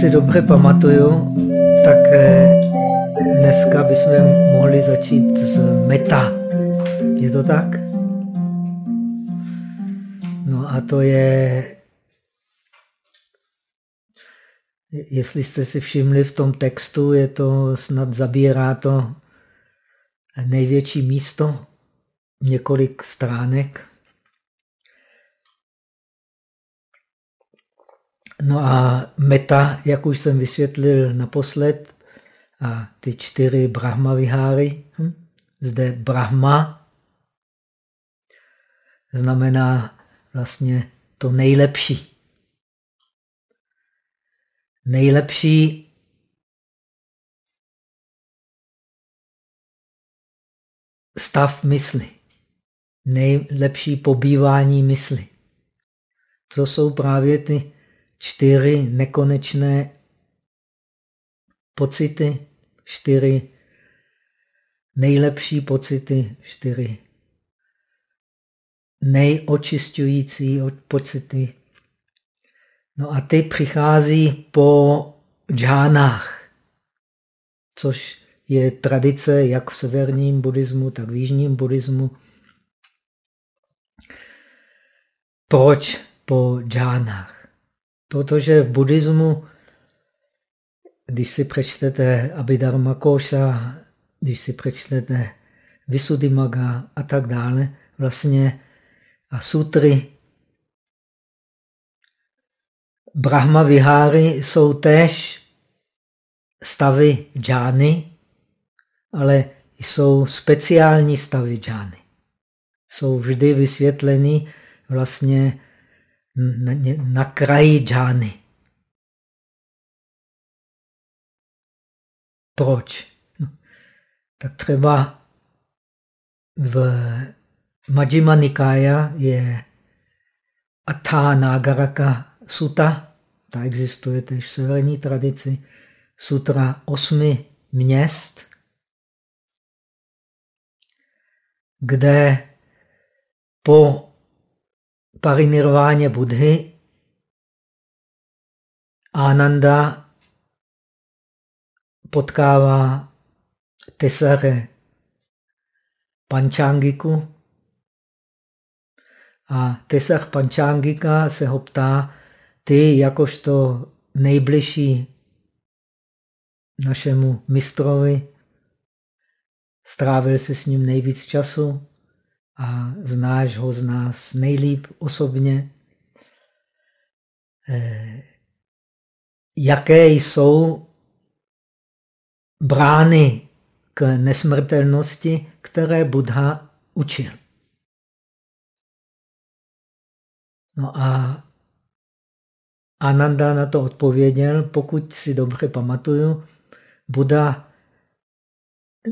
si dobře pamatuju, tak eh, dneska bychom mohli začít s meta. Je to tak? No a to je, jestli jste si všimli v tom textu, je to snad zabírá to největší místo, několik stránek. No a meta, jak už jsem vysvětlil naposled, a ty čtyři Brahma viháry, hm? zde Brahma znamená vlastně to nejlepší. Nejlepší stav mysli. Nejlepší pobývání mysli. To jsou právě ty čtyři nekonečné pocity, čtyři nejlepší pocity, čtyři nejočistující pocity. No a ty přichází po džánách, což je tradice jak v severním buddhismu, tak v jižním buddhismu. Proč po džánách? Protože v buddhismu, když si přečtete Abhidharma Koša, když si přečtete Visuddhimaga a tak dále, vlastně a sutry Brahma Viháry jsou též stavy džány, ale jsou speciální stavy džány. Jsou vždy vysvětleny vlastně na, na kraji džány. Proč? No, tak třeba v Majjima Nikaya je Atha Nagaraka Sutta, ta existuje tež v severní tradici, sutra osmi měst, kde po parinirváně Budhy Ananda potkává Tesare Panchangiku a Tesar Panchangika se ho ptá, ty jakožto nejbližší našemu mistrovi, strávil si s ním nejvíc času, a znáš ho z nás nejlíp osobně. Eh, jaké jsou brány k nesmrtelnosti, které Buddha učil. No a Ananda na to odpověděl, pokud si dobře pamatuju, Buddha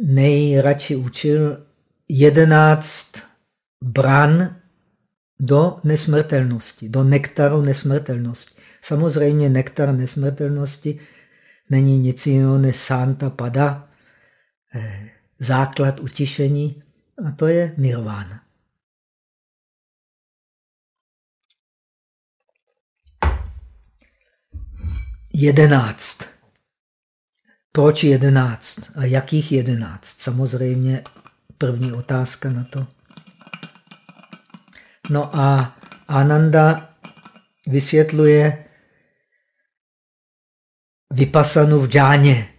nejradši učil jedenáct bran do nesmrtelnosti, do nektaru nesmrtelnosti. Samozřejmě nektar nesmrtelnosti není nic jiného než santa pada, eh, základ utišení, a to je nirvana. Jedenáct. Proč jedenáct? A jakých jedenáct? Samozřejmě první otázka na to. No a Ananda vysvětluje vypasanu v džáně.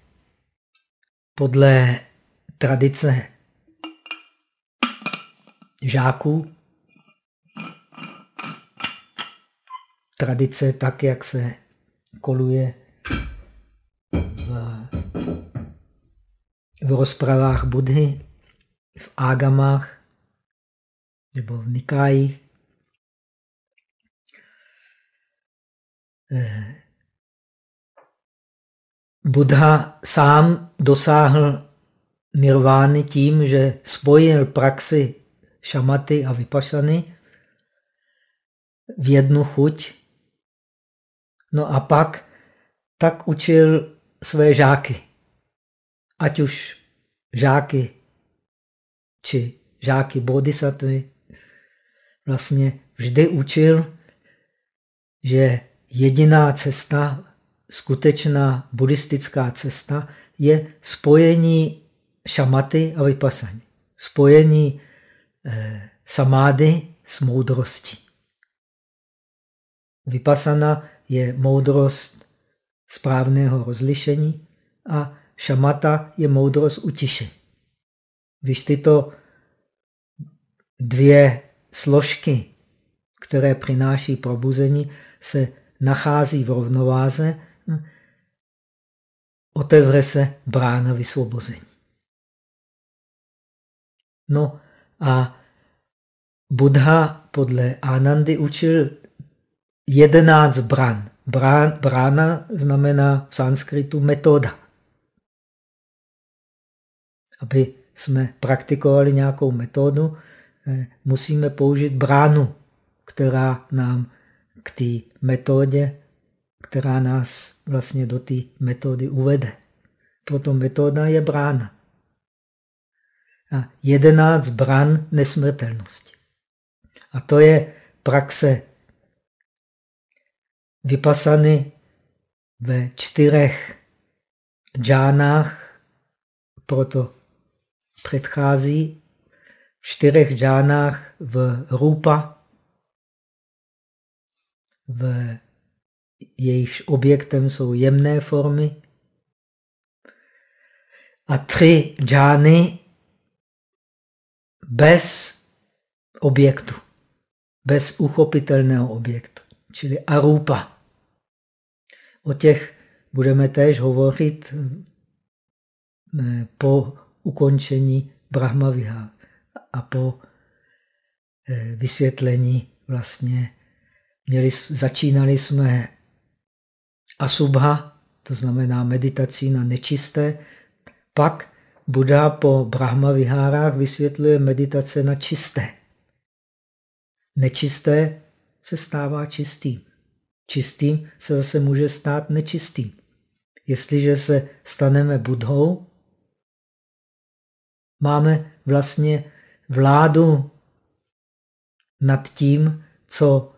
Podle tradice žáků, tradice tak, jak se koluje v, v rozpravách Budhy, v ágamách, nebo v Nikáji. Eh, Buddha sám dosáhl nirvány tím, že spojil praxi šamaty a vypašany v jednu chuť. No a pak tak učil své žáky. Ať už žáky či žáky bodhisattvy, vlastně vždy učil, že jediná cesta skutečná buddhistická cesta je spojení šamaty a vypasany. Spojení eh, samády s moudrostí. Vypasana je moudrost správného rozlišení a šamata je moudrost utišení. Když tyto dvě složky, které přináší probuzení, se nachází v rovnováze, otevře se brána vysvobození. No a Buddha podle Anandy učil jedenáct bran. Brán, brána znamená v sanskritu metoda. Aby jsme praktikovali nějakou metodu, musíme použít bránu, která nám k té metodě, která nás vlastně do té metody uvede. Proto metoda je brána. A jedenáct bran nesmrtelnosti. A to je praxe vypasany ve čtyřech džánách, proto předchází čtyřech džánách v rupa, v jejichž objektem jsou jemné formy a tři džány bez objektu, bez uchopitelného objektu, čili arupa. O těch budeme též hovořit eh, po ukončení Brahmaviha a po eh, vysvětlení vlastně. Měli, začínali jsme asubha, to znamená meditací na nečisté, pak Buddha po Brahma Vihárách vysvětluje meditace na čisté. Nečisté se stává čistým čistým, se zase může stát nečistým. Jestliže se staneme budhou, máme vlastně vládu nad tím, co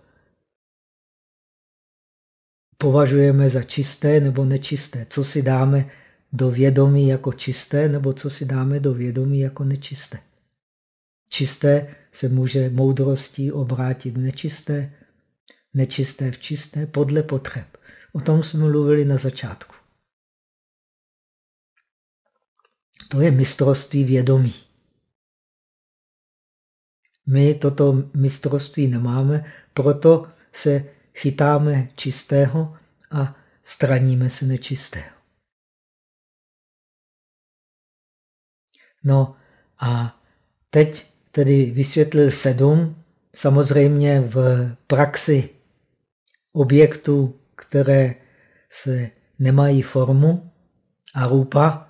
považujeme za čisté nebo nečisté. Co si dáme do vědomí jako čisté nebo co si dáme do vědomí jako nečisté. Čisté se může moudrostí obrátit v nečisté, nečisté v čisté podle potřeb. O tom jsme mluvili na začátku. To je mistrovství vědomí. My toto mistrovství nemáme, proto se chytáme čistého a straníme se nečistého. No a teď tedy vysvětlil sedm. Samozřejmě v praxi objektů, které se nemají formu a rupa,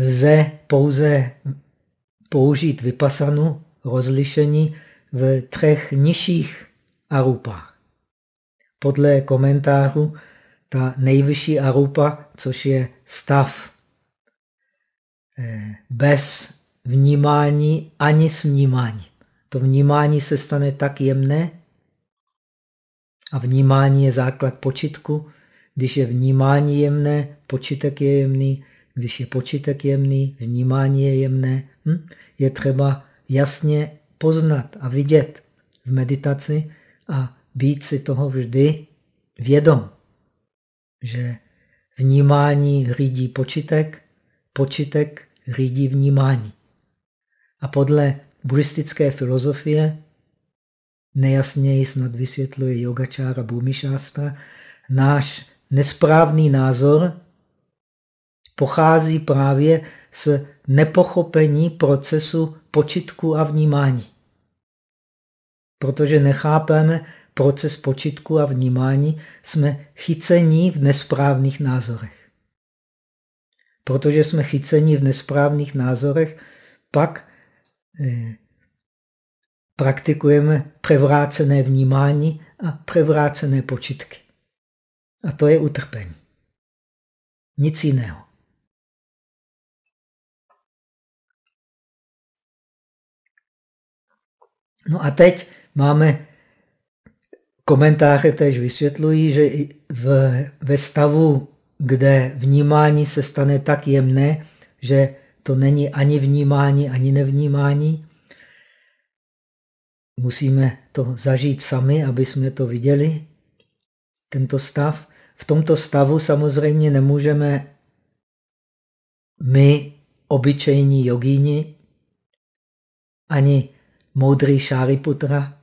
lze pouze použít vypasanu, rozlišení v třech nižších arupách. Podle komentářů ta nejvyšší arupa, což je stav eh, bez vnímání ani s vnímáním. To vnímání se stane tak jemné, a vnímání je základ počitku. Když je vnímání jemné, počitek je jemný. Když je počitek jemný, vnímání je jemné. Hm? Je třeba jasně poznat a vidět v meditaci a být si toho vždy vědom, že vnímání řídí počitek, počitek řídí vnímání. A podle buddhistické filozofie nejasněji snad vysvětluje yogačára Bhumišástra, náš nesprávný názor pochází právě z nepochopení procesu počitku a vnímání. Protože nechápeme proces počitku a vnímání, jsme chycení v nesprávných názorech. Protože jsme chycení v nesprávných názorech, pak eh, praktikujeme převrácené vnímání a převrácené počitky. A to je utrpení. Nic jiného. No a teď máme komentáře tež vysvětlují, že v, ve stavu, kde vnímání se stane tak jemné, že to není ani vnímání, ani nevnímání, musíme to zažít sami, aby jsme to viděli, tento stav. V tomto stavu samozřejmě nemůžeme my, obyčejní jogíni, ani moudrý Šáriputra,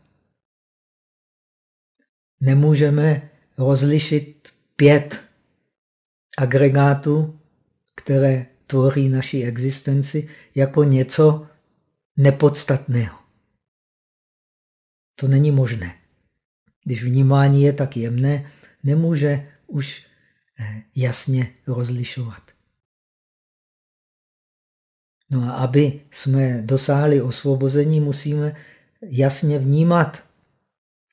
nemůžeme rozlišit pět agregátů, které tvoří naši existenci, jako něco nepodstatného. To není možné. Když vnímání je tak jemné, nemůže už eh, jasně rozlišovat. No a aby jsme dosáhli osvobození, musíme jasně vnímat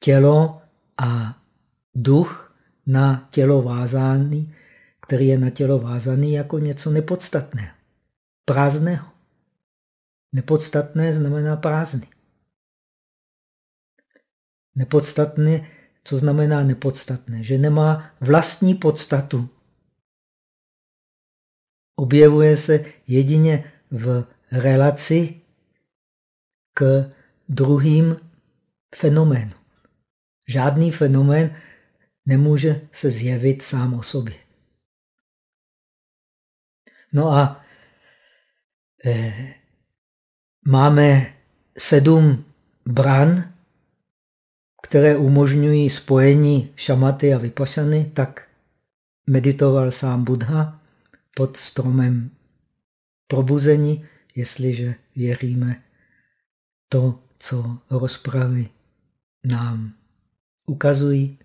tělo a duch na tělo vázaný, který je na tělo vázaný jako něco nepodstatného, prázdného. Nepodstatné znamená prázdný. Nepodstatné, co znamená nepodstatné? Že nemá vlastní podstatu. Objevuje se jedině v relaci k druhým fenoménům. Žádný fenomén nemůže se zjevit sám o sobě. No a e, máme sedm bran, které umožňují spojení šamaty a vypašany, tak meditoval sám Buddha pod stromem probuzení, jestliže věříme to, co rozpravy nám ukazují.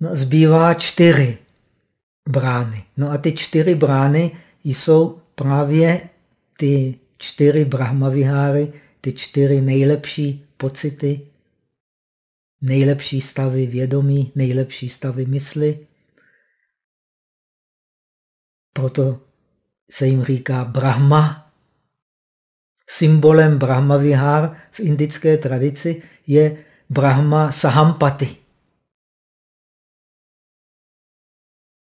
No, zbývá čtyři brány. No a ty čtyři brány jsou právě ty čtyři brahmaviháry, ty čtyři nejlepší pocity, nejlepší stavy vědomí, nejlepší stavy mysli. Proto se jim říká Brahma. Symbolem Brahmavihár v indické tradici je Brahma Sahampati.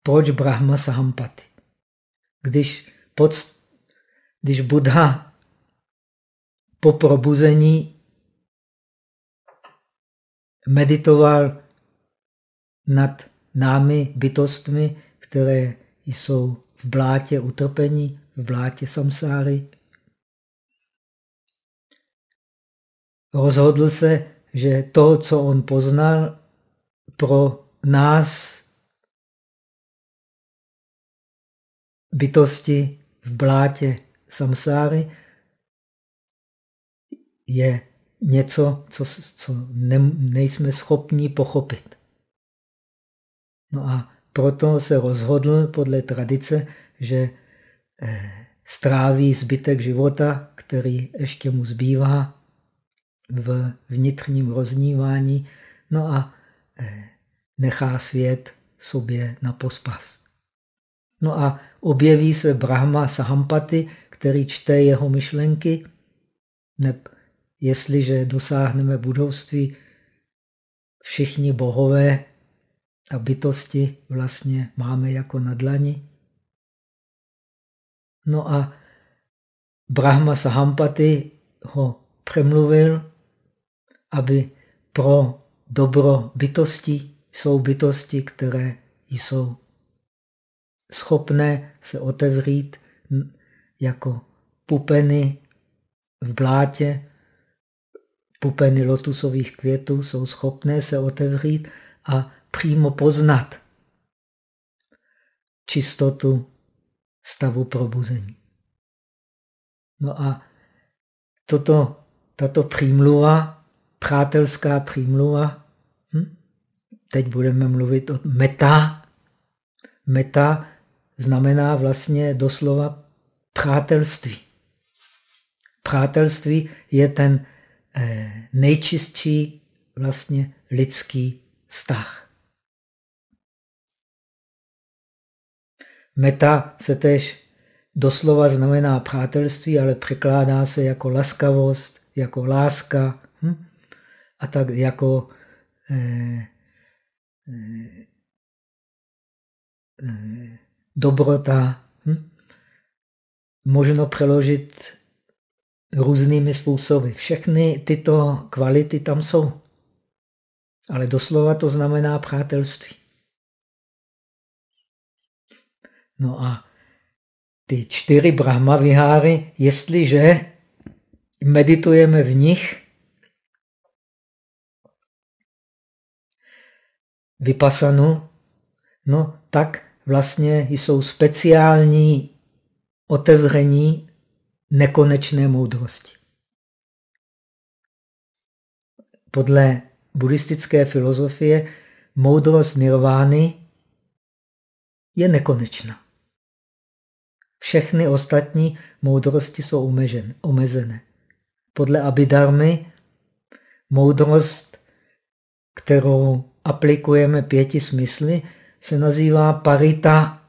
Proč Brahma Sahampati? Když, pod, když Buddha po probuzení meditoval nad námi bytostmi, které jsou v blátě utrpení, v blátě samsáry. Rozhodl se, že to, co on poznal, pro nás bytosti v blátě samsáry je něco, co, co ne, nejsme schopni pochopit. No a proto se rozhodl podle tradice, že eh, stráví zbytek života, který ještě mu zbývá v vnitřním roznívání, no a eh, nechá svět sobě na pospas. No a objeví se Brahma Sahampati, který čte jeho myšlenky. Neb jestliže dosáhneme budovství, všichni bohové a bytosti vlastně máme jako na dlani. No a Brahma Sahampati ho přemluvil, aby pro dobro bytosti jsou bytosti, které jsou schopné se otevřít jako pupeny v blátě, pupeny lotusových květů jsou schopné se otevřít a přímo poznat čistotu stavu probuzení. No a toto, tato přímluva, přátelská přímluva, hm? teď budeme mluvit o meta. Meta znamená vlastně doslova přátelství. Přátelství je ten eh, nejčistší vlastně lidský vztah. Meta se tež doslova znamená přátelství, ale překládá se jako laskavost, jako láska. Hm? a tak jako eh, eh, eh, dobrota. Hm? Možno přeložit různými způsoby. Všechny tyto kvality tam jsou. Ale doslova to znamená přátelství. No a ty čtyři Brahma viháry, jestliže meditujeme v nich, vypasanu, no tak vlastně jsou speciální otevření nekonečné moudrosti. Podle buddhistické filozofie moudrost nirvány je nekonečná. Všechny ostatní moudrosti jsou omezené. Podle Abhidharmy moudrost, kterou aplikujeme pěti smysly, se nazývá parita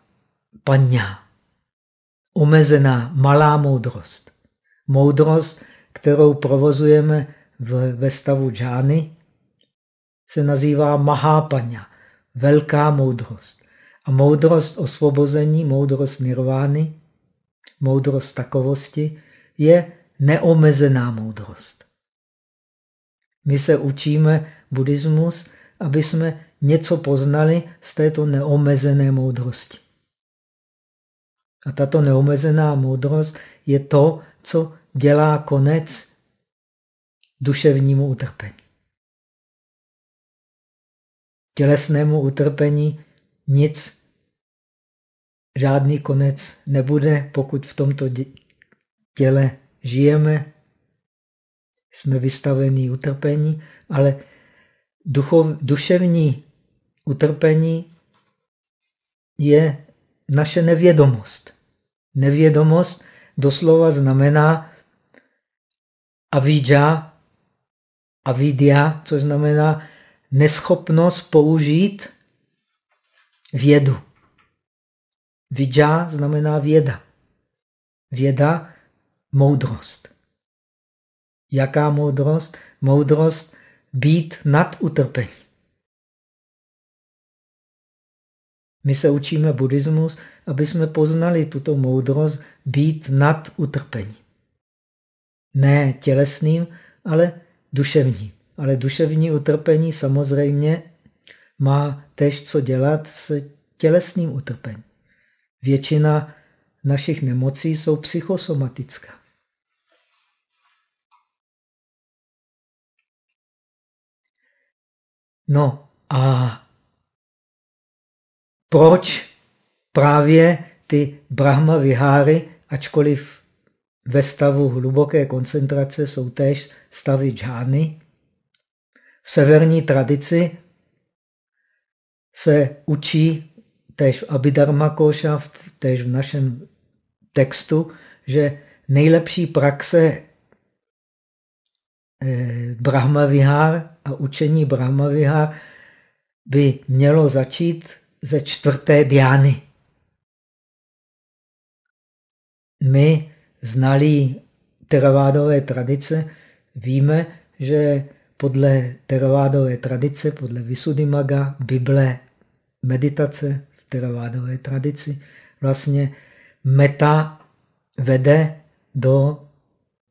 panya. Omezená, malá moudrost. Moudrost, kterou provozujeme v, ve stavu džány, se nazývá mahapanya, velká moudrost. A moudrost osvobození, moudrost nirvány, moudrost takovosti je neomezená moudrost. My se učíme buddhismus, aby jsme něco poznali z této neomezené moudrosti. A tato neomezená moudrost je to, co dělá konec duševnímu utrpení. Tělesnému utrpení nic žádný konec nebude, pokud v tomto těle žijeme, jsme vystaveni utrpení, ale duchov, duševní utrpení je naše nevědomost. Nevědomost doslova znamená avidja, avidya, což znamená neschopnost použít vědu. Vidya znamená věda. Věda, moudrost. Jaká moudrost? Moudrost být nad utrpení. My se učíme buddhismus, aby jsme poznali tuto moudrost být nad utrpení. Ne tělesným, ale duševním. Ale duševní utrpení samozřejmě má tež co dělat s tělesným utrpením. Většina našich nemocí jsou psychosomatická. No a proč právě ty Brahma viháry, ačkoliv ve stavu hluboké koncentrace jsou též stavy džány, v severní tradici se učí též v Abhidharma též v našem textu, že nejlepší praxe eh, Brahma Vihar a učení Brahma Vihar by mělo začít ze čtvrté diány. My, znalí teravádové tradice, víme, že podle teravádové tradice, podle Visuddhimaga, Bible, meditace teravádové tradici, vlastně meta vede do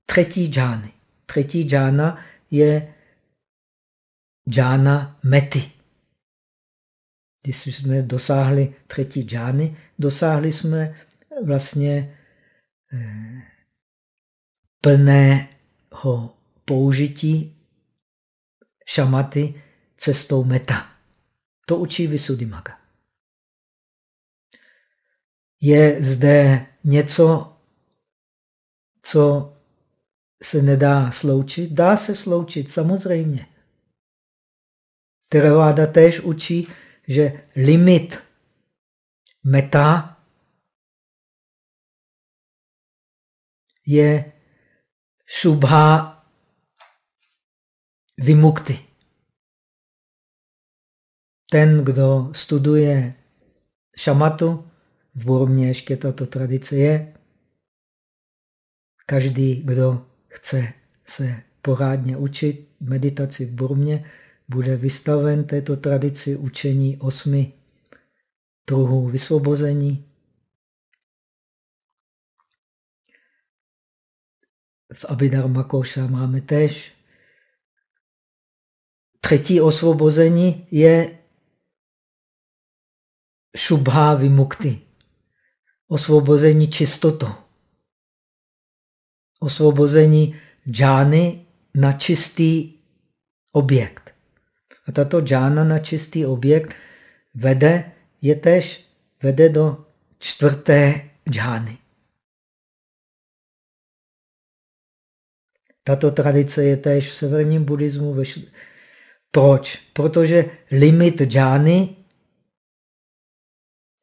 třetí džány. Třetí džána je džána mety. Když jsme dosáhli třetí džány, dosáhli jsme vlastně eh, plného použití šamaty cestou meta. To učí Visuddhimaga. Je zde něco, co se nedá sloučit? Dá se sloučit, samozřejmě. Theravada též učí, že limit meta je šubha vimukty. Ten, kdo studuje šamatu, v Burmě ještě tato tradice je, každý, kdo chce se pořádně učit, meditaci v Burmě, bude vystaven této tradici učení osmi druhů vysvobození. V Abhidharma Koša máme tež. Třetí osvobození je šubhá vimukty. Osvobození čistoto. Osvobození džány na čistý objekt. A tato džána na čistý objekt vede, je tež vede do čtvrté džány. Tato tradice je též v severním buddhismu. Proč? Protože limit džány,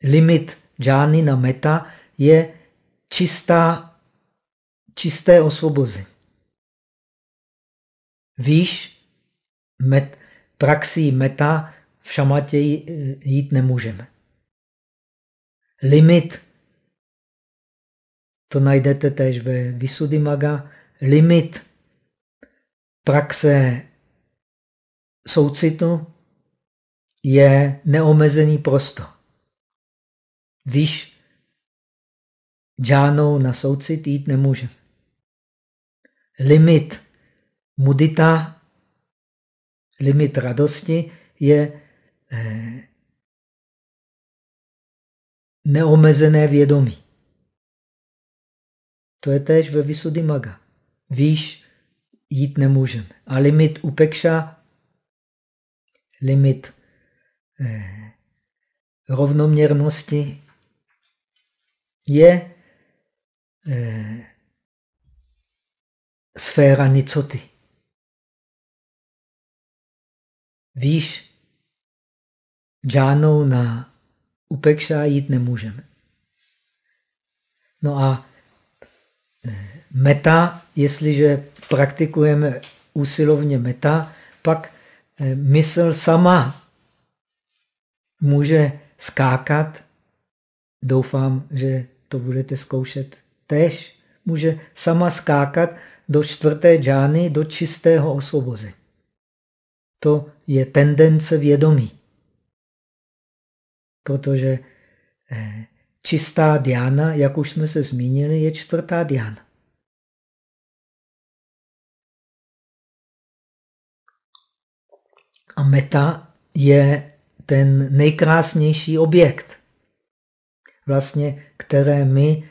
limit džány na meta je čistá, čisté osvobození. Výš met, praxí meta v šamatě jít nemůžeme. Limit, to najdete též ve Visuddhimaga, limit praxe soucitu je neomezený prostor. Víš, džánou na soucit jít nemůže. Limit mudita, limit radosti je eh, neomezené vědomí. To je též ve Visuddhimaga. Víš, jít nemůžeme. A limit upekša, limit eh, rovnoměrnosti je eh, sféra nicoty. Víš, džánou na upekša jít nemůžeme. No a eh, meta, jestliže praktikujeme úsilovně meta, pak eh, mysl sama může skákat. Doufám, že to budete zkoušet tež. Může sama skákat do čtvrté džány, do čistého osvobození. To je tendence vědomí. Protože eh, čistá diána, jak už jsme se zmínili, je čtvrtá diána. A meta je ten nejkrásnější objekt, vlastně, které my,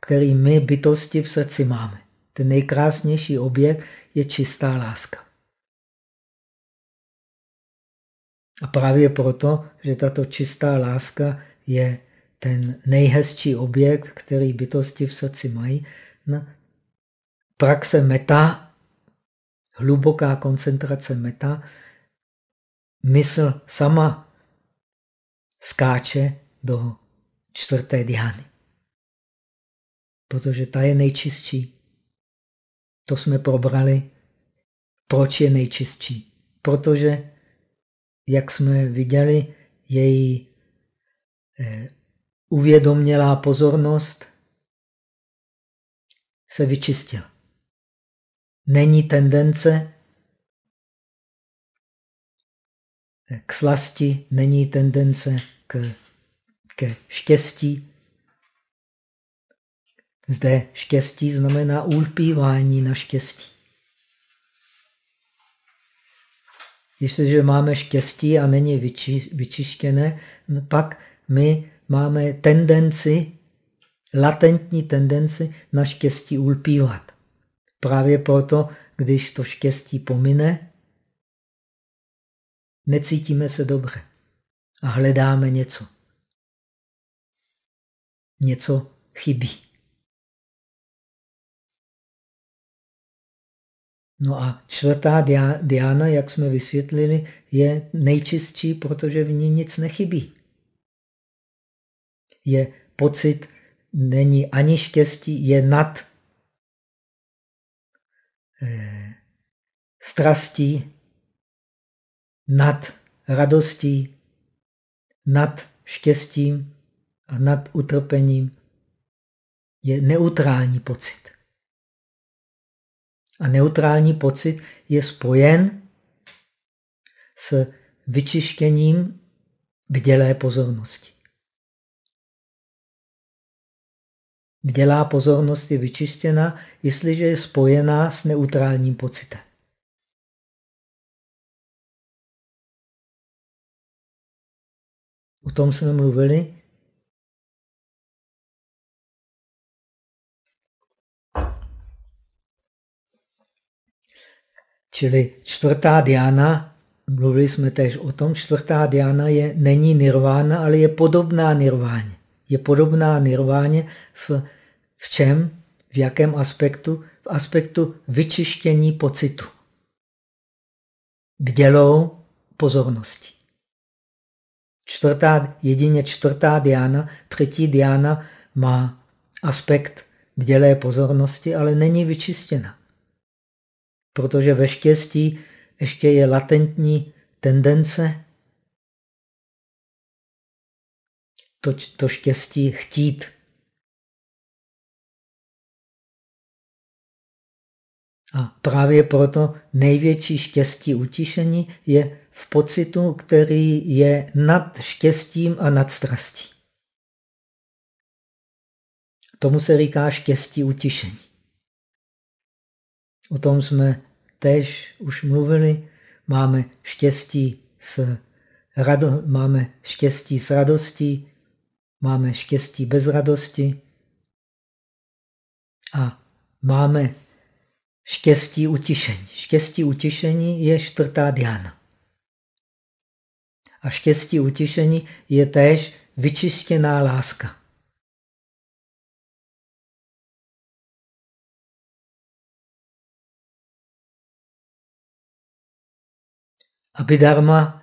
který my bytosti v srdci máme. Ten nejkrásnější objekt je čistá láska. A právě proto, že tato čistá láska je ten nejhezčí objekt, který bytosti v srdci mají, na praxe meta, hluboká koncentrace meta, mysl sama skáče do čtvrté diány. Protože ta je nejčistší. To jsme probrali. Proč je nejčistší? Protože, jak jsme viděli, její eh, uvědomělá pozornost se vyčistila. Není tendence k slasti, není tendence k, ke štěstí. Zde štěstí znamená ulpívání na štěstí. Jestliže máme štěstí a není vyči, vyčištěné, no pak my máme tendenci, latentní tendenci na štěstí ulpívat. Právě proto, když to štěstí pomine, Necítíme se dobře a hledáme něco. Něco chybí. No a čtvrtá diána, jak jsme vysvětlili, je nejčistší, protože v ní nic nechybí. Je pocit, není ani štěstí, je nad eh, strastí, nad radostí, nad štěstím a nad utrpením je neutrální pocit. A neutrální pocit je spojen s vyčištěním bdělé pozornosti. Bdělá pozornost je vyčištěna, jestliže je spojená s neutrálním pocitem. O tom jsme mluvili. Čili čtvrtá diana, mluvili jsme tež o tom, čtvrtá diana je, není nirvána, ale je podobná nirváně. Je podobná nirváně v, v čem? V jakém aspektu? V aspektu vyčištění pocitu. Bdělou pozornosti. Čtvrtá, jedině čtvrtá diana, třetí diana má aspekt bdělé pozornosti, ale není vyčistěna. Protože ve štěstí ještě je latentní tendence to, to štěstí chtít. A právě proto největší štěstí utišení je v pocitu, který je nad štěstím a nad strastí. Tomu se říká štěstí utišení. O tom jsme tež už mluvili. Máme štěstí s, rado, máme štěstí s radostí, máme štěstí bez radosti a máme štěstí utišení. Štěstí utišení je čtvrtá diana. A štěstí utišení je též vyčištěná láska. Abhidharma,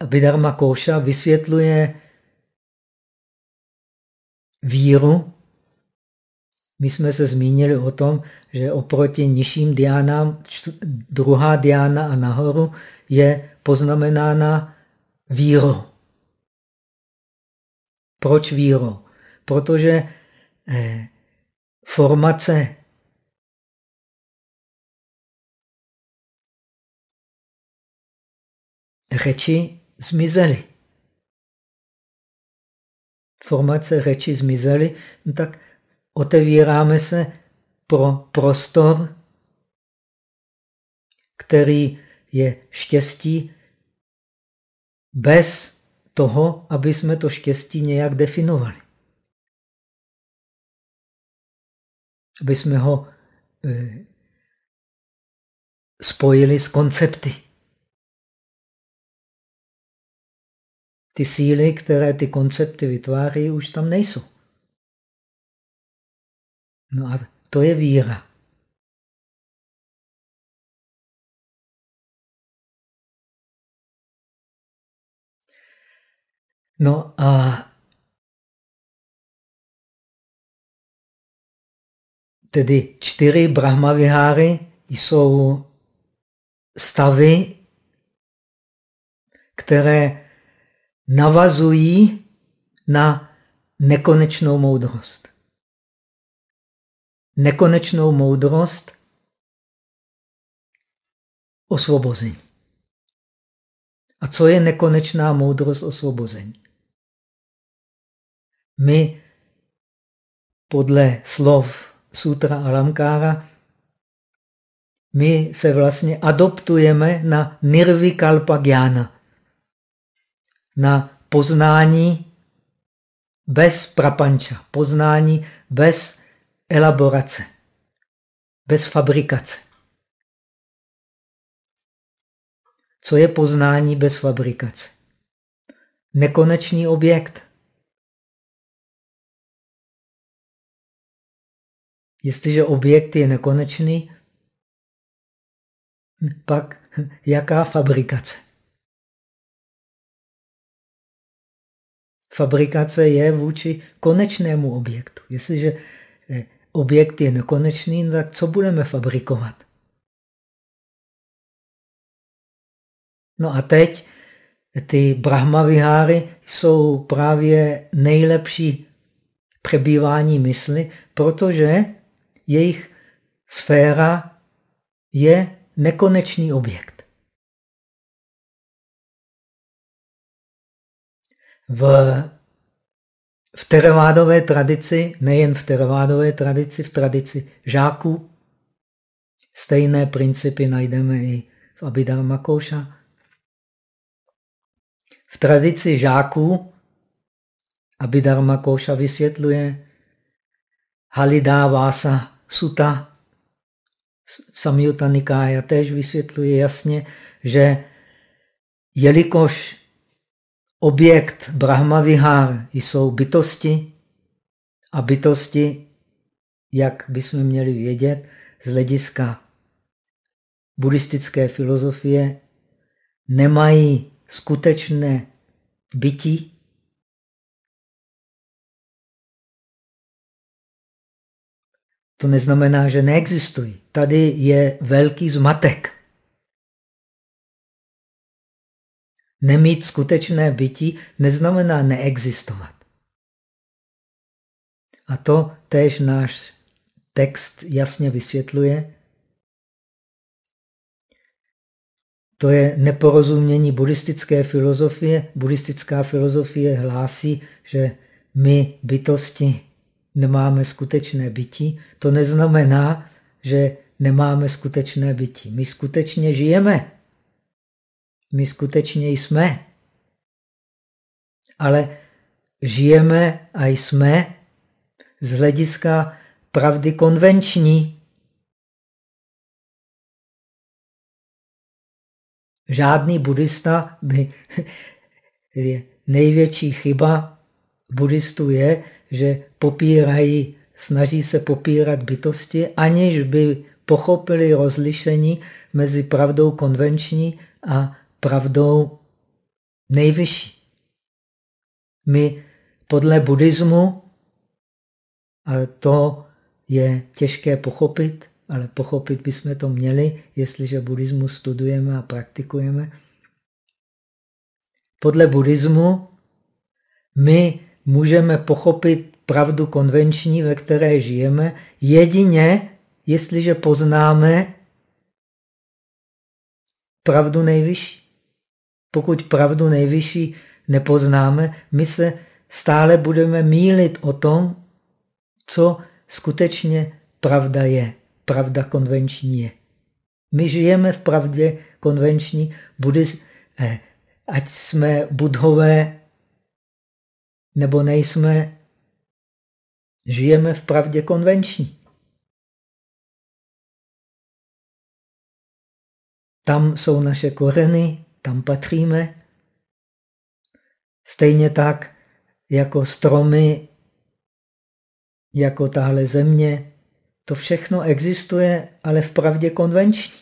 Abhidharma Koša vysvětluje víru. My jsme se zmínili o tom, že oproti nižším diánám, druhá diána a nahoru je poznamenána vírou. Proč vírou? Protože eh, formace řeči zmizely. Formace řeči zmizely, no tak otevíráme se pro prostor, který je štěstí bez toho, aby jsme to štěstí nějak definovali. Aby jsme ho e, spojili s koncepty. Ty síly, které ty koncepty vytváří, už tam nejsou. No a to je víra. No a tedy čtyři brahmaviháry jsou stavy, které navazují na nekonečnou moudrost. Nekonečnou moudrost osvobození. A co je nekonečná moudrost osvobození? My podle slov Sutra Alamkára my se vlastně adoptujeme na nirvikalpa gyana, na poznání bez prapanča, poznání bez elaborace, bez fabrikace. Co je poznání bez fabrikace? Nekonečný objekt. Jestliže objekt je nekonečný, pak jaká fabrikace? Fabrikace je vůči konečnému objektu. Jestliže eh, objekt je nekonečný, tak co budeme fabrikovat? No a teď ty brahmaviháry jsou právě nejlepší přebývání mysli, protože jejich sféra je nekonečný objekt. V, v teravádové tradici, nejen v teravádové tradici, v tradici žáků, stejné principy najdeme i v Abhidharma Koša. V tradici žáků Abhidharma Koša vysvětluje Halidá Vasa Suta Samyutta Nikája též vysvětluje jasně, že jelikož objekt Brahma Vihár jsou bytosti a bytosti, jak bychom měli vědět, z hlediska buddhistické filozofie, nemají skutečné bytí, To neznamená, že neexistují. Tady je velký zmatek. Nemít skutečné bytí neznamená neexistovat. A to též náš text jasně vysvětluje. To je neporozumění buddhistické filozofie. Buddhistická filozofie hlásí, že my bytosti nemáme skutečné bytí, to neznamená, že nemáme skutečné bytí. My skutečně žijeme. My skutečně jsme. Ale žijeme a jsme z hlediska pravdy konvenční. Žádný buddhista by... Největší chyba buddhistů je, že popírají, snaží se popírat bytosti, aniž by pochopili rozlišení mezi pravdou konvenční a pravdou nejvyšší. My podle buddhismu, ale to je těžké pochopit, ale pochopit bychom to měli, jestliže buddhismus studujeme a praktikujeme. Podle buddhismu my můžeme pochopit pravdu konvenční, ve které žijeme, jedině, jestliže poznáme pravdu nejvyšší. Pokud pravdu nejvyšší nepoznáme, my se stále budeme mílit o tom, co skutečně pravda je, pravda konvenční je. My žijeme v pravdě konvenční, eh, ať jsme budhové nebo nejsme, žijeme v pravdě konvenční. Tam jsou naše koreny, tam patříme. Stejně tak jako stromy, jako tahle země, to všechno existuje, ale v pravdě konvenční.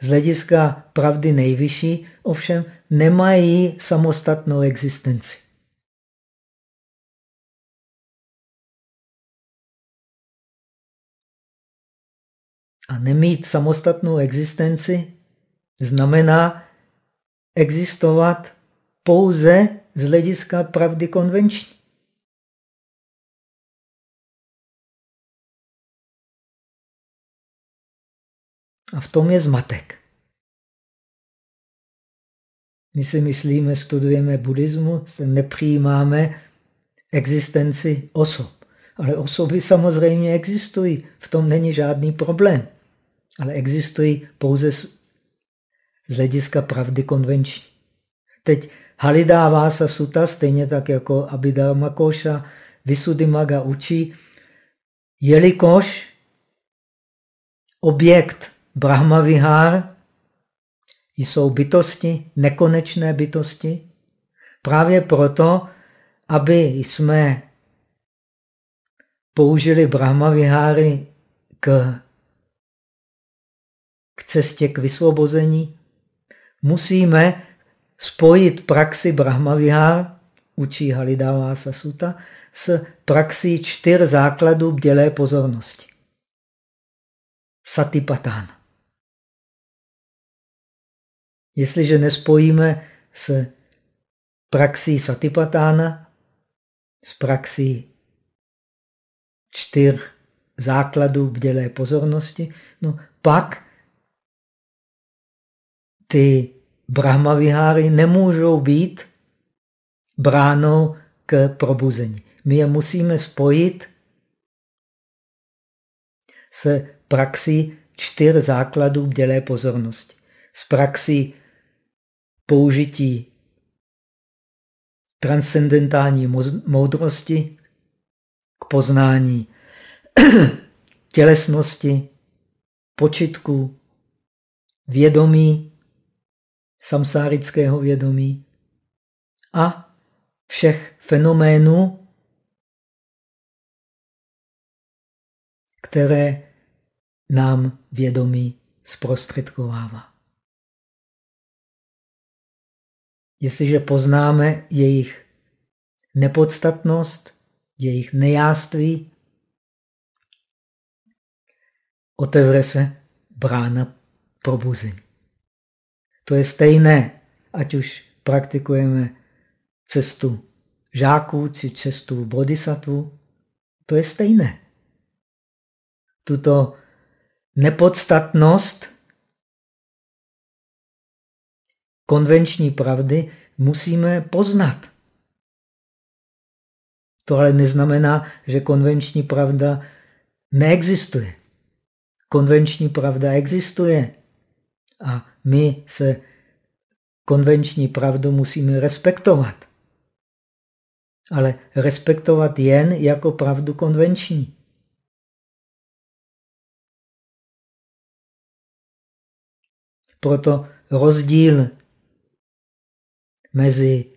Z hlediska pravdy nejvyšší ovšem nemají samostatnou existenci. A nemít samostatnou existenci znamená existovat pouze z hlediska pravdy konvenční. A v tom je zmatek. My si myslíme, studujeme buddhismus, nepřijímáme existenci osob. Ale osoby samozřejmě existují, v tom není žádný problém. Ale existují pouze z, hlediska pravdy konvenční. Teď Halidávása Sutta, stejně tak jako Abhidharma Koša, Visuddhimaga učí, jelikož objekt Brahma Vihár jsou bytosti, nekonečné bytosti. Právě proto, aby jsme použili Brahma Viháry k, k cestě k vysvobození, musíme spojit praxi Brahma Vihár, učí Halidávasa Sutta, s praxí čtyř základů bdělé pozornosti. Satipatana. Jestliže nespojíme s praxí satipatána, s praxí čtyř základů bdělé pozornosti, no pak ty brahmaviháry nemůžou být bránou k probuzení. My je musíme spojit s praxí čtyř základů bdělé pozornosti. S praxí použití transcendentální moudrosti k poznání tělesnosti, počitku, vědomí, samsárického vědomí a všech fenoménů, které nám vědomí zprostředkovává. Jestliže poznáme jejich nepodstatnost, jejich nejáství, otevře se brána probuzení. To je stejné, ať už praktikujeme cestu žáků či cestu bodhisattvu, to je stejné. Tuto nepodstatnost konvenční pravdy musíme poznat. To ale neznamená, že konvenční pravda neexistuje. Konvenční pravda existuje. A my se konvenční pravdu musíme respektovat. Ale respektovat jen jako pravdu konvenční. Proto rozdíl mezi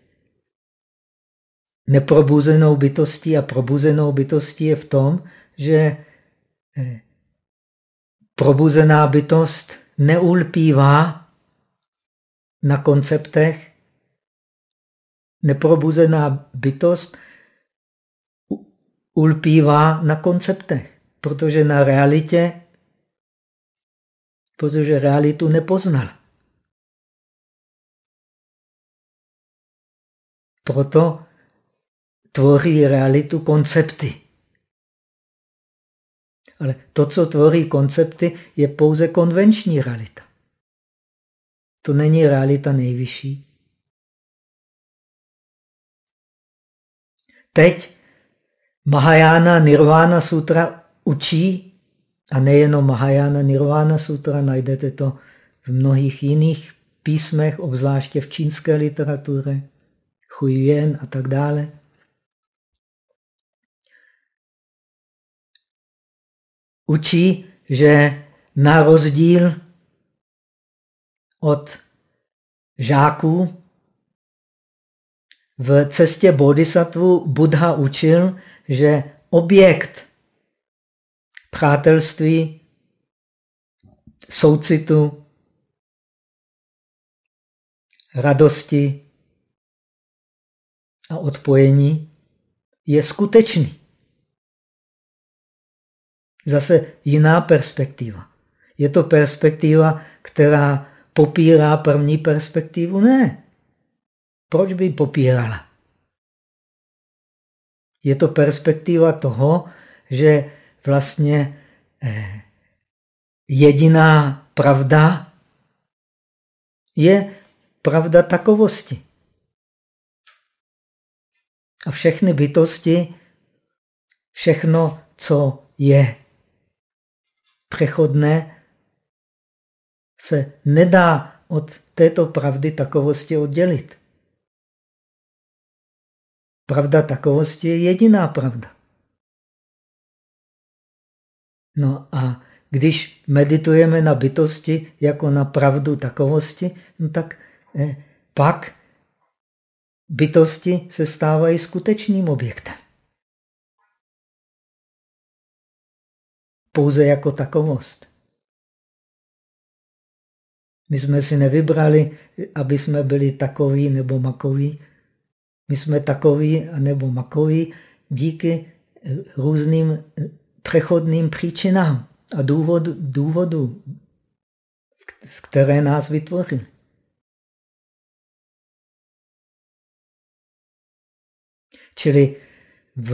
neprobuzenou bytostí a probuzenou bytostí je v tom, že eh, probuzená bytost neulpívá na konceptech. Neprobuzená bytost ulpívá na konceptech, protože na realitě, protože realitu nepoznal. Proto tvoří realitu koncepty. Ale to, co tvoří koncepty, je pouze konvenční realita. To není realita nejvyšší. Teď Mahayana Nirvana Sutra učí, a nejenom Mahayana Nirvana Sutra, najdete to v mnohých jiných písmech, obzvláště v čínské literatuře, Huyen a tak dále. Učí, že na rozdíl od žáků v cestě bodhisattvu Buddha učil, že objekt přátelství, soucitu, radosti a odpojení je skutečný. Zase jiná perspektiva. Je to perspektiva, která popírá první perspektivu? Ne. Proč by popírala? Je to perspektiva toho, že vlastně eh, jediná pravda je pravda takovosti. A všechny bytosti, všechno, co je přechodné, se nedá od této pravdy takovosti oddělit. Pravda takovosti je jediná pravda. No a když meditujeme na bytosti jako na pravdu takovosti, no tak eh, pak bytosti se stávají skutečným objektem. Pouze jako takovost. My jsme si nevybrali, aby jsme byli takoví nebo makoví. My jsme takoví nebo makoví díky různým přechodným příčinám a důvodu, důvodu z které nás vytvořili. Čili v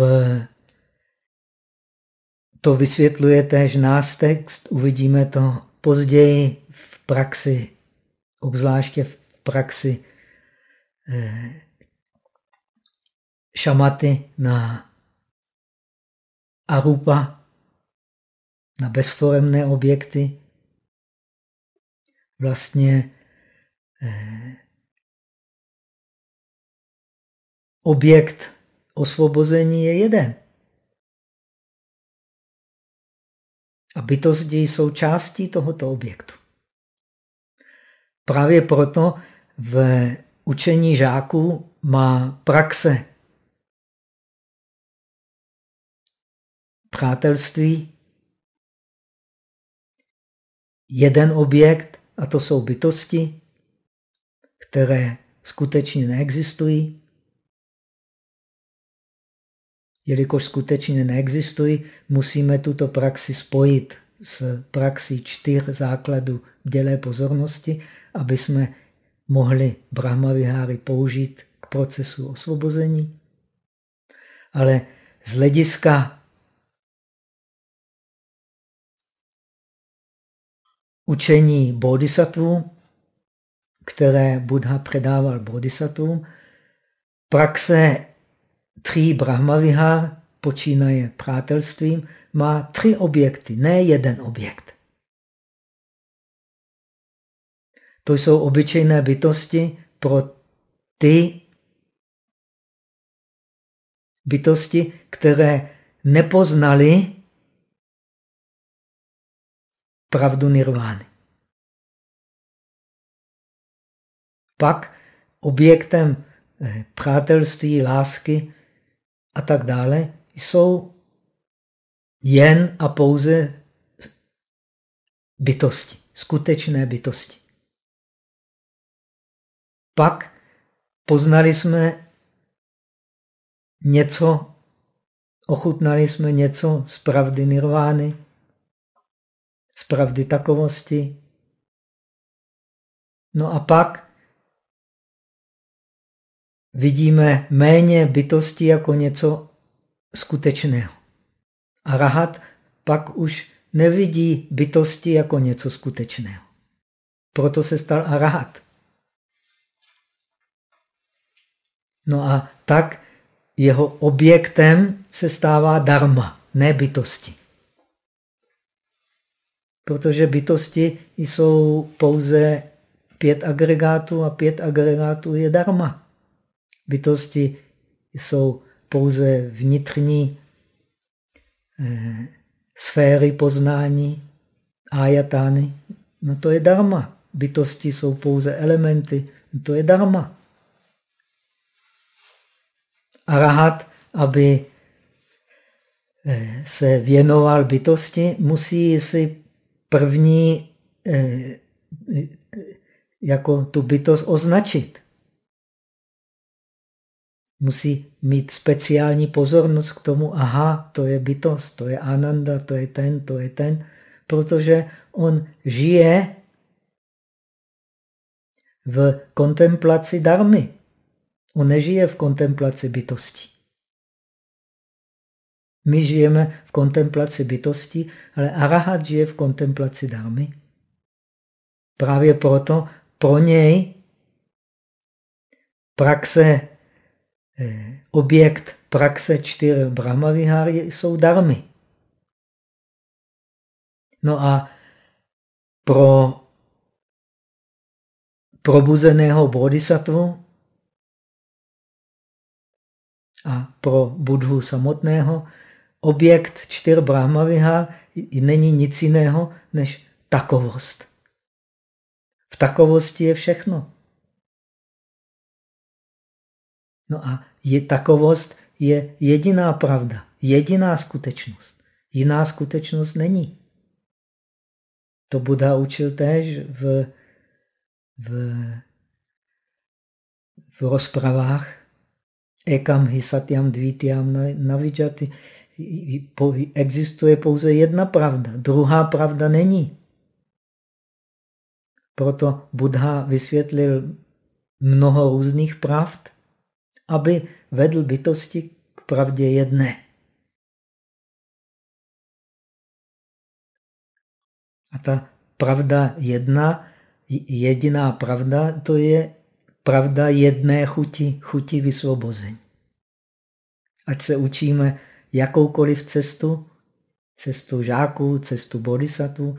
to vysvětluje též nás text, uvidíme to později v praxi, obzvláště v praxi eh, šamaty na arupa, na bezforemné objekty. Vlastně eh, objekt osvobození je jeden. A bytosti jsou částí tohoto objektu. Právě proto v učení žáků má praxe přátelství jeden objekt, a to jsou bytosti, které skutečně neexistují. Jelikož skutečně neexistují, musíme tuto praxi spojit s praxí čtyř základů dělé pozornosti, aby jsme mohli Brahmaviháry použít k procesu osvobození. Ale z hlediska učení bodhisattvů, které Buddha předával bodhisattvům, praxe tří brahmavihár, počínaje přátelstvím, má tři objekty, ne jeden objekt. To jsou obyčejné bytosti pro ty bytosti, které nepoznali pravdu nirvány. Pak objektem eh, přátelství, lásky a tak dále jsou jen a pouze bytosti, skutečné bytosti. Pak poznali jsme něco, ochutnali jsme něco z pravdy nirvány, z pravdy takovosti. No a pak vidíme méně bytosti jako něco skutečného. A rahat pak už nevidí bytosti jako něco skutečného. Proto se stal arahat. No a tak jeho objektem se stává dharma, ne bytosti. Protože bytosti jsou pouze pět agregátů a pět agregátů je dharma. Bytosti jsou pouze vnitřní eh, sféry poznání, ajatány. No to je dharma. Bytosti jsou pouze elementy, no to je dharma. Arahat, aby eh, se věnoval bytosti, musí si první eh, jako tu bytost označit. Musí mít speciální pozornost k tomu, aha, to je bytost, to je ananda, to je ten, to je ten, protože on žije v kontemplaci darmy. On nežije v kontemplaci bytosti. My žijeme v kontemplaci bytosti, ale arahat žije v kontemplaci dármy. Právě proto pro něj praxe, objekt praxe čtyř brahmaviháry jsou darmy. No a pro probuzeného bodhisattvu a pro budhu samotného objekt čtyř brahmaviha není nic jiného než takovost. V takovosti je všechno. No a je, takovost je jediná pravda, jediná skutečnost. Jiná skutečnost není. To Buddha učil též v, v, v rozpravách Ekam hi satyam dvítiam navidžati existuje pouze jedna pravda, druhá pravda není. Proto Buddha vysvětlil mnoho různých pravd, aby vedl bytosti k pravdě jedné. A ta pravda jedna, jediná pravda, to je pravda jedné chuti, chuti vysvobození. Ať se učíme jakoukoliv cestu, cestu žáků, cestu bodhisattva,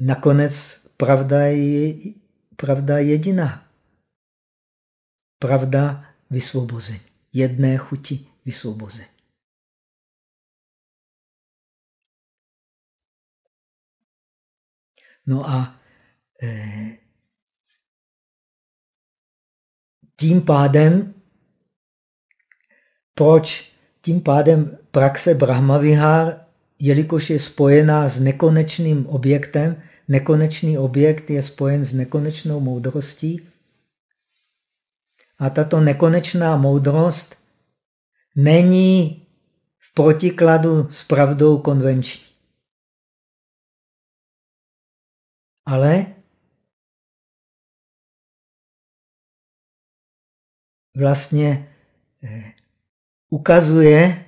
nakonec pravda je pravda jediná. Pravda vysvobození. Jedné chuti vysvobození. No a eh, tím pádem, proč tím pádem praxe Brahmavihár, jelikož je spojená s nekonečným objektem, nekonečný objekt je spojen s nekonečnou moudrostí, a tato nekonečná moudrost není v protikladu s pravdou konvenční. Ale vlastně eh, ukazuje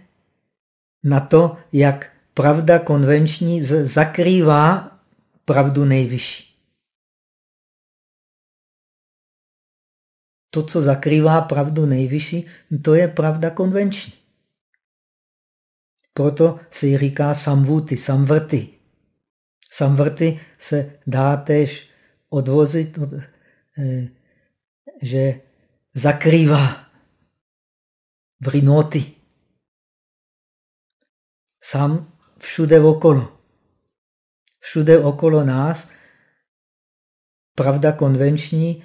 na to, jak pravda konvenční zakrývá pravdu nejvyšší. To, co zakrývá pravdu nejvyšší, to je pravda konvenční. Proto se jí říká samvuty, samvrty. Samvrty se dá tež odvozit, od, eh, že zakrývá vrinoty. Sam všude okolo. Všude okolo nás pravda konvenční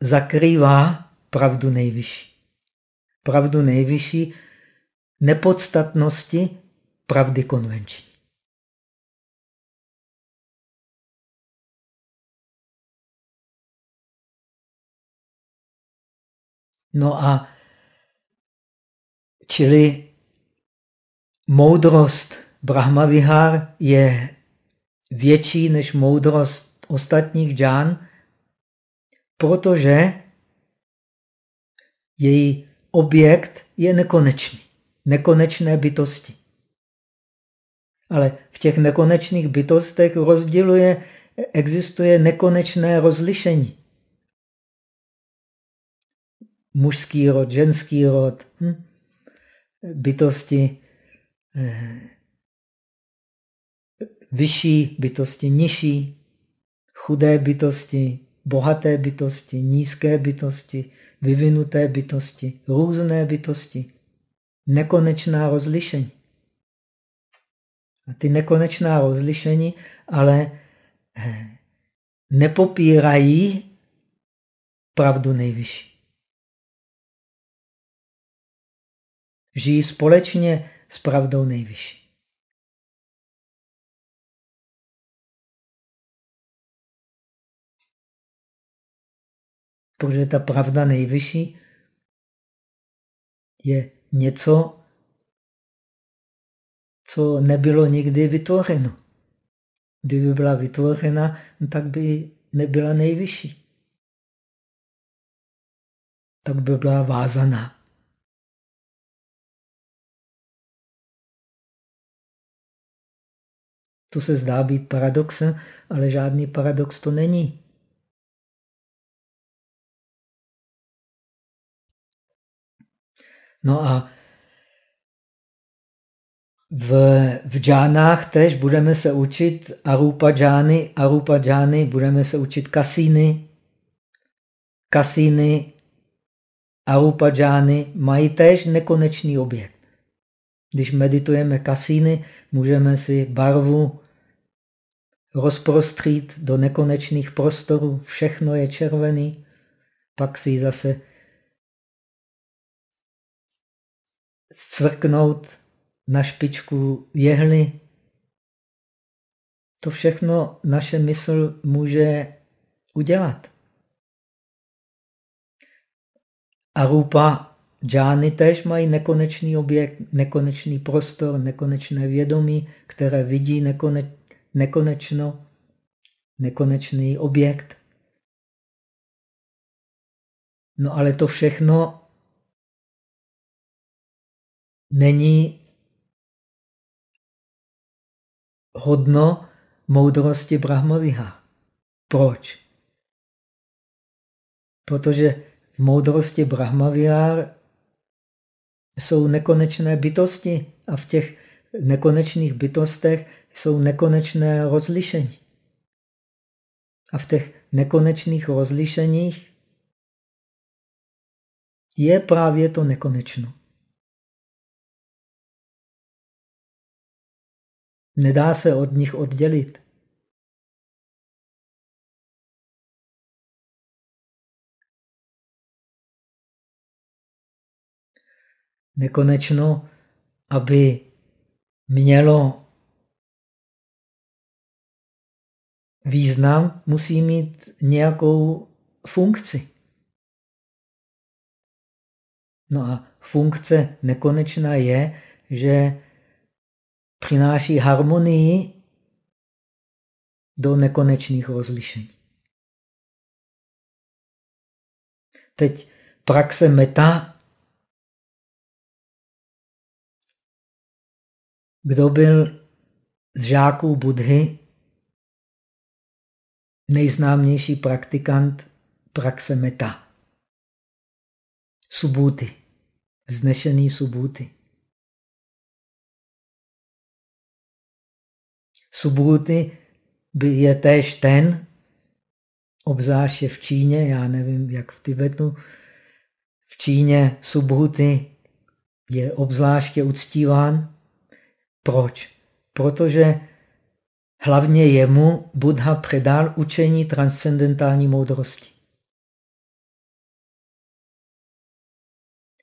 zakrývá pravdu nejvyšší. Pravdu nejvyšší nepodstatnosti pravdy konvenční. No a čili moudrost Brahmavihár je větší než moudrost ostatních džán, protože její objekt je nekonečný. Nekonečné bytosti. Ale v těch nekonečných bytostech rozděluje, existuje nekonečné rozlišení. Mužský rod, ženský rod, hm? bytosti eh, vyšší, bytosti nižší, chudé bytosti, bohaté bytosti, nízké bytosti, vyvinuté bytosti, různé bytosti, nekonečná rozlišení. A ty nekonečná rozlišení ale eh, nepopírají pravdu nejvyšší. Žijí společně s pravdou nejvyšší. Protože ta pravda nejvyšší je něco, co nebylo nikdy vytvořeno. Kdyby byla vytvořena, tak by nebyla nejvyšší. Tak by byla vázaná. To se zdá být paradoxem, ale žádný paradox to není. No a v, v džánách tež budeme se učit arupa džány, arupa džány, budeme se učit kasíny. Kasíny, arupa džány mají též nekonečný objekt. Když meditujeme kasíny, můžeme si barvu rozprostřít do nekonečných prostorů. Všechno je červený. Pak si zase scvrknout na špičku jehly. To všechno naše mysl může udělat. A rupa džány tež mají nekonečný objekt, nekonečný prostor, nekonečné vědomí, které vidí nekone, nekonečno, nekonečný objekt. No ale to všechno není hodno moudrosti Brahmaviha. Proč? Protože v moudrosti Brahmavihár jsou nekonečné bytosti a v těch nekonečných bytostech jsou nekonečné rozlišení. A v těch nekonečných rozlišeních je právě to nekonečno. Nedá se od nich oddělit. Nekonečno, aby mělo význam, musí mít nějakou funkci. No a funkce nekonečná je, že přináší harmonii do nekonečných rozlišení. Teď praxe meta. Kdo byl z žáků Budhy nejznámější praktikant praxe meta? Subhuti, vznešený Subhuti. Subhuti je též ten, obzvlášť je v Číně, já nevím, jak v Tibetu, v Číně Subhuti je obzvláště uctíván. Proč? Protože hlavně jemu Buddha předal učení transcendentální moudrosti.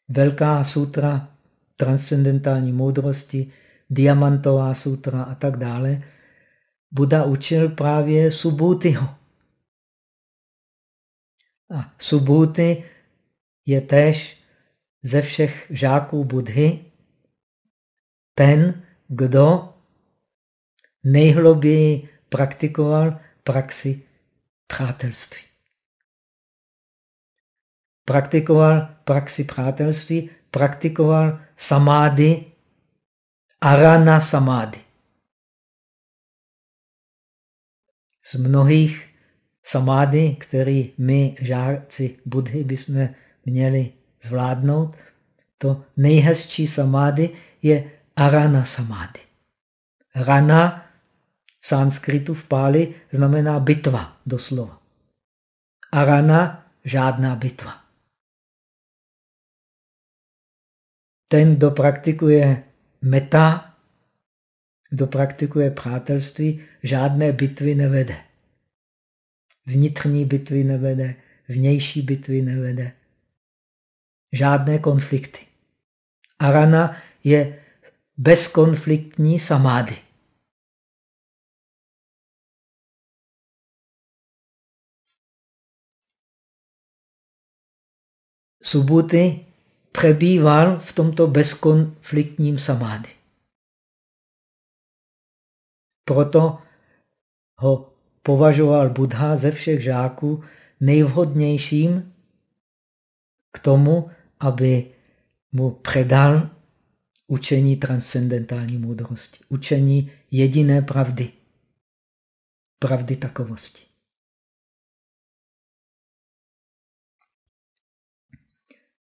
Velká sutra transcendentální moudrosti, diamantová sutra a tak dále, Buddha učil právě Subhutiho. A Subhuti je též ze všech žáků Budhy ten, kdo nejhluběji praktikoval praxi přátelství. Praktikoval praxi přátelství, praktikoval samády, arana samády. Z mnohých samády, který my, žáci Budhy, bychom měli zvládnout, to nejhezčí samády je arana samády. Rana v sanskritu v páli znamená bitva, doslova. Arana žádná bitva. Ten, kdo praktikuje meta, kdo praktikuje přátelství, žádné bitvy nevede. Vnitřní bitvy nevede, vnější bitvy nevede. Žádné konflikty. Arana je bezkonfliktní samády. Subhuti přebýval v tomto bezkonfliktním samády. Proto ho považoval Buddha ze všech žáků nejvhodnějším k tomu, aby mu předal učení transcendentální moudrosti, učení jediné pravdy, pravdy takovosti.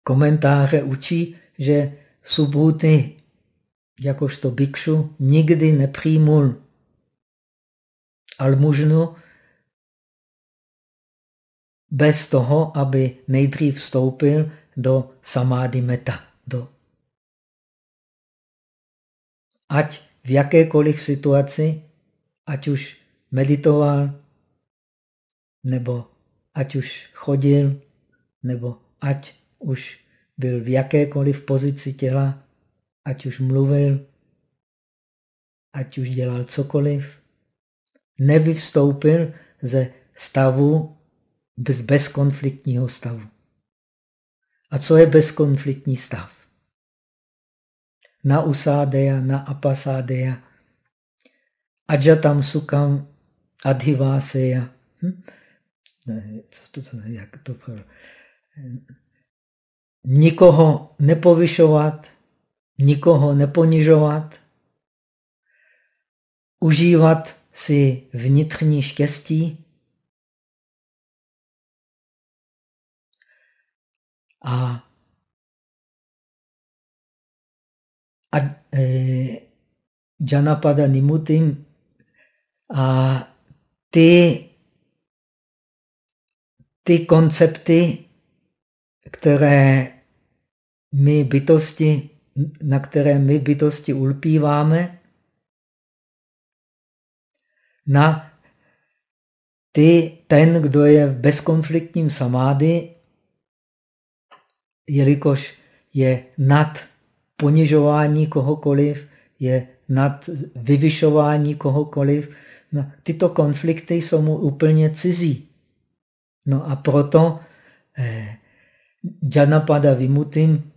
Komentáře učí, že Subhuti jakožto bikšu nikdy nepřijmul almužnu bez toho, aby nejdřív vstoupil do samády meta, do ať v jakékoliv situaci, ať už meditoval, nebo ať už chodil, nebo ať už byl v jakékoliv pozici těla, ať už mluvil, ať už dělal cokoliv, nevyvstoupil ze stavu bez bezkonfliktního stavu. A co je bezkonfliktní stav? Na usádeja, na apasádeja, ajatam sukam adhiváseja. Hm? Co to, jak to Nikoho nepovyšovat, nikoho neponižovat, užívat si vnitřní štěstí? A, a e, Janapada Nimutim a ty, ty koncepty, které my bytosti, na které my bytosti ulpíváme, na ty, ten, kdo je v bezkonfliktním samády, jelikož je nad ponižování kohokoliv, je nad vyvyšování kohokoliv, no, tyto konflikty jsou mu úplně cizí. No a proto eh, Janapada Vimutim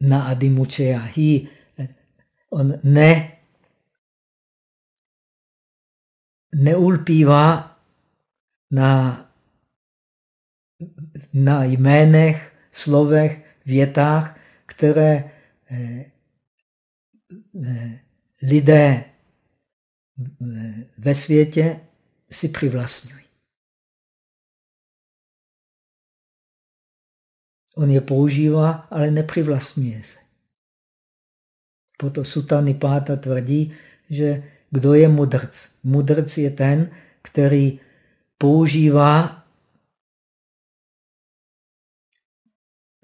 na Adimucheyahi on ne neulpívá na, na jménech, slovech, větách, které eh, eh, lidé ve světě si přivlastňují. On je používá, ale nepřivlastňuje se. Proto Sutta Nipáta tvrdí, že kdo je mudrc? Mudrc je ten, který používá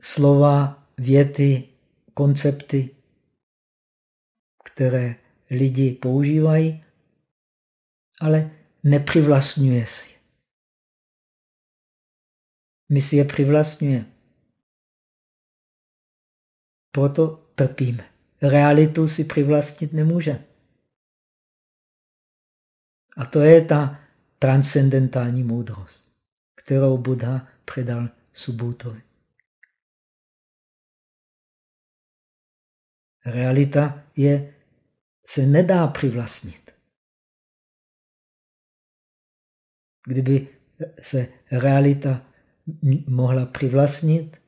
slova, věty, koncepty, které lidi používají, ale nepřivlastňuje si. My si je přivlastňujeme. Proto trpíme. Realitu si přivlastnit nemůže. A to je ta transcendentální moudrost, kterou Buddha předal Subhutovi. Realita je, se nedá přivlastnit. Kdyby se realita mohla přivlastnit,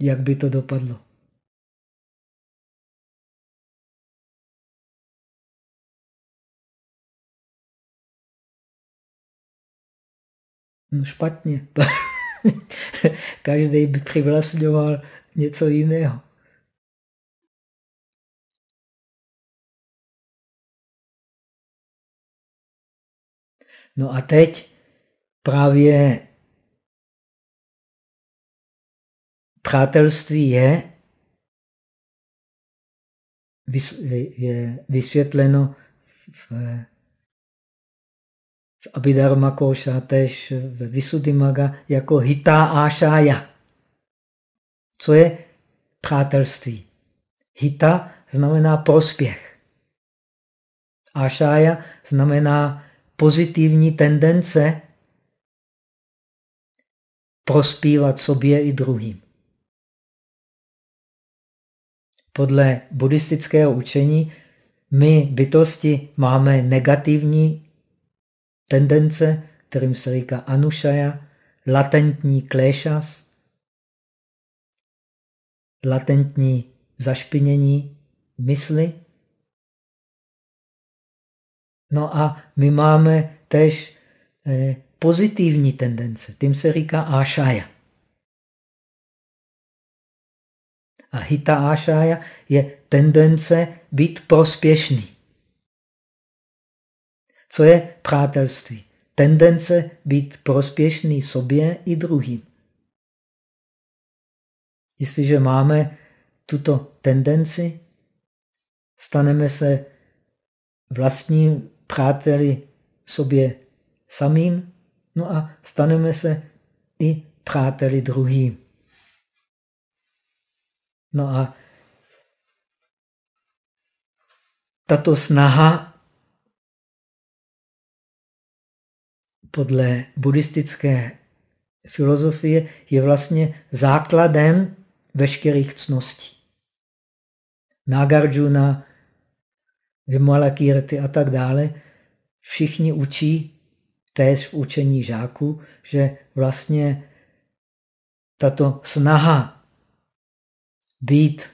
jak by to dopadlo. No špatně. Každý by přivlastňoval něco jiného. No a teď právě přátelství je, je vysvětleno v, v Abhidharma Koša, tež v Visuddhimaga jako hita ášája. Co je přátelství? Hita znamená prospěch. Ášája znamená pozitivní tendence prospívat sobě i druhým. Podle buddhistického učení my bytosti máme negativní tendence, kterým se říká anušaya, latentní kléšas, latentní zašpinění mysli. No a my máme tež eh, pozitivní tendence, tím se říká ášája. A hita ášája je tendence být prospěšný. Co je přátelství? Tendence být prospěšný sobě i druhým. Jestliže máme tuto tendenci, staneme se vlastní přáteli sobě samým, no a staneme se i přáteli druhým. No a tato snaha podle buddhistické filozofie je vlastně základem veškerých cností. Nagarjuna, Vimalakirti a tak dále, všichni učí též v učení žáků, že vlastně tato snaha být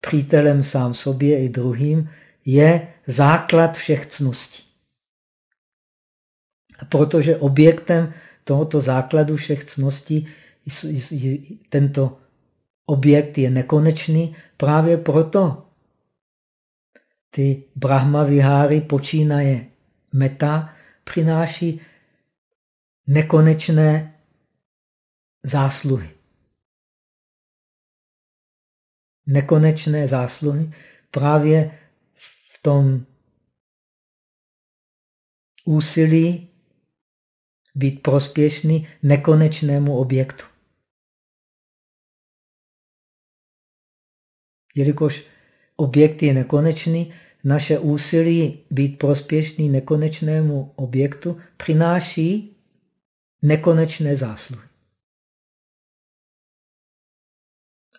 přítelem sám sobě i druhým, je základ všech cností. Protože objektem tohoto základu všech cností tento objekt je nekonečný, právě proto ty Brahma viháry počínaje meta přináší nekonečné zásluhy. Nekonečné zásluhy právě v tom úsilí být prospěšný nekonečnému objektu. Jelikož objekt je nekonečný, naše úsilí být prospěšný nekonečnému objektu přináší nekonečné zásluhy.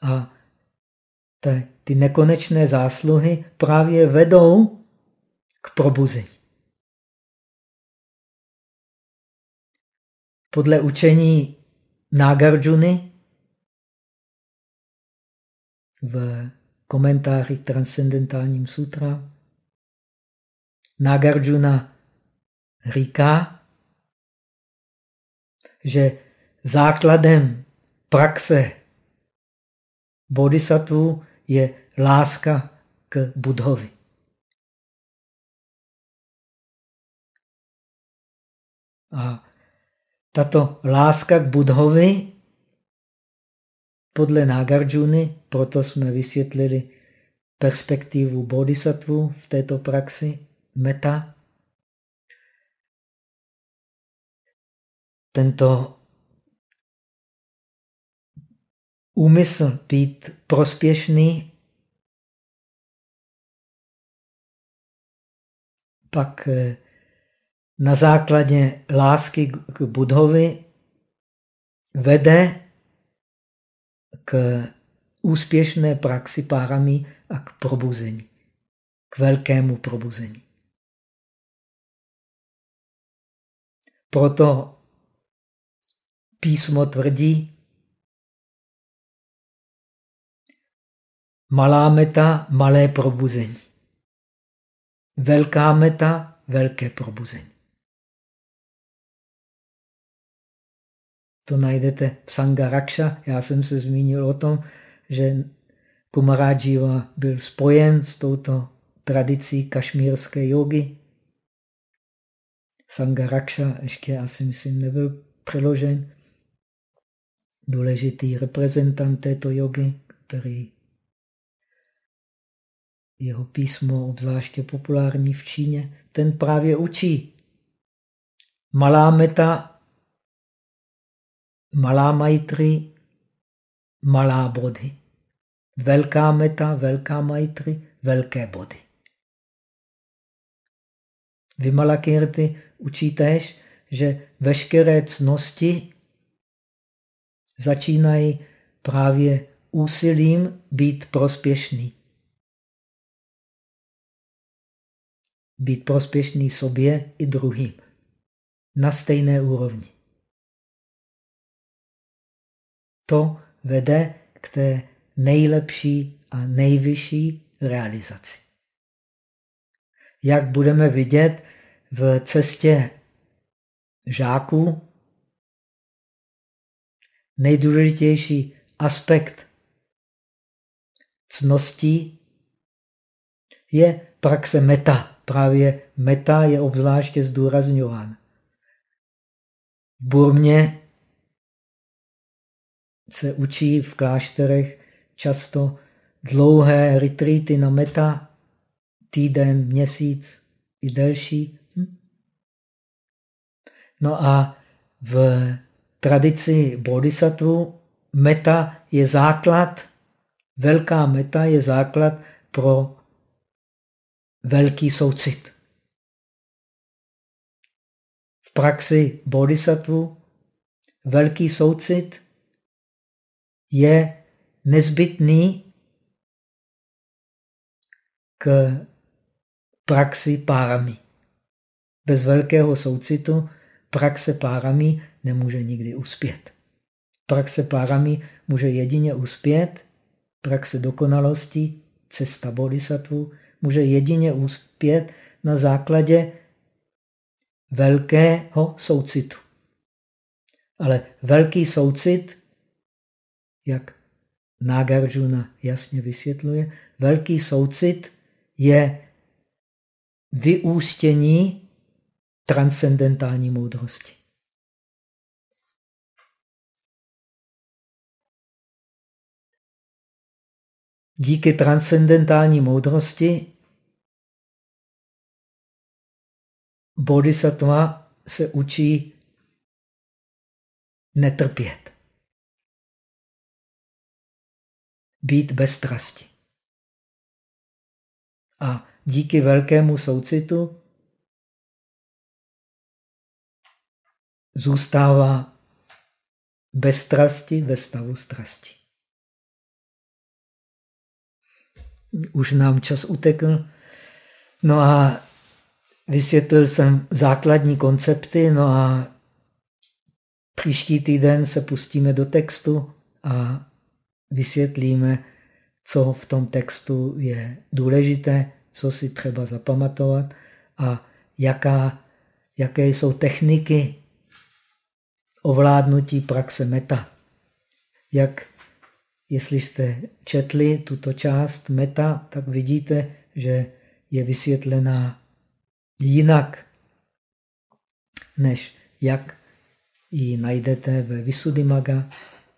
A ty nekonečné zásluhy právě vedou k probuzení. Podle učení Nagarjuny v komentáři k transcendentálním sutra Nagarjuna říká, že základem praxe bodhisattva je láska k Budhovi. A tato láska k Budhovi podle Nagarjuny, proto jsme vysvětlili perspektivu bodhisattva v této praxi, meta. Tento úmysl být prospěšný pak eh, na základě lásky k Budhovi vede k úspěšné praxi párami a k probuzení, k velkému probuzení. Proto písmo tvrdí, malá meta, malé probuzení. Velká meta, velké probuzení. To najdete v Sangaraksha. Já jsem se zmínil o tom, že Kumarajiva byl spojen s touto tradicí kašmírské jogy. Sangaraksha ještě asi myslím nebyl přeložen. Důležitý reprezentant této jogy, který jeho písmo obzvláště populární v Číně, ten právě učí. Malá meta malá maitri, malá body. Velká meta, velká maitri, velké body. Vimalakirti učí též, že veškeré cnosti začínají právě úsilím být prospěšný. Být prospěšný sobě i druhým. Na stejné úrovni. To vede k té nejlepší a nejvyšší realizaci. Jak budeme vidět v cestě žáků, nejdůležitější aspekt cností je praxe meta. Právě meta je obzvláště zdůrazňována. V Burmě se učí v klášterech často dlouhé retreaty na meta, týden, měsíc i delší. Hm? No a v tradici bodhisattva meta je základ, velká meta je základ pro velký soucit. V praxi bodhisattva velký soucit je nezbytný k praxi párami. Bez velkého soucitu praxe párami nemůže nikdy uspět. Praxe párami může jedině uspět praxe dokonalosti, cesta bodhisattva, může jedině uspět na základě velkého soucitu. Ale velký soucit, jak Nagarjuna jasně vysvětluje, velký soucit je vyústění transcendentální moudrosti. Díky transcendentální moudrosti bodhisattva se učí netrpět. Být bez strasti. A díky velkému soucitu zůstává bez strasti ve stavu strasti. Už nám čas utekl. No a vysvětlil jsem základní koncepty, no a příští týden se pustíme do textu a vysvětlíme, co v tom textu je důležité, co si třeba zapamatovat a jaká, jaké jsou techniky ovládnutí praxe meta. Jak, jestli jste četli tuto část meta, tak vidíte, že je vysvětlená jinak, než jak ji najdete ve Visuddhimaga.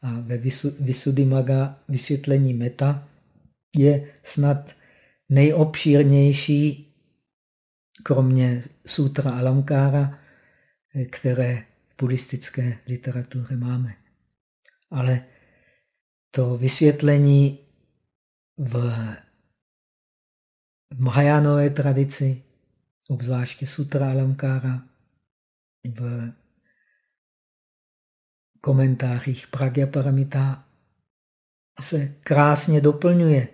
A ve Visuddhimaga vysvětlení meta je snad nejobšírnější, kromě sutra Alamkára, které v buddhistické literatuře máme. Ale to vysvětlení v Mahajánové tradici, obzvláště Sutra Alamkára, v komentářích Pragya Paramita se krásně doplňuje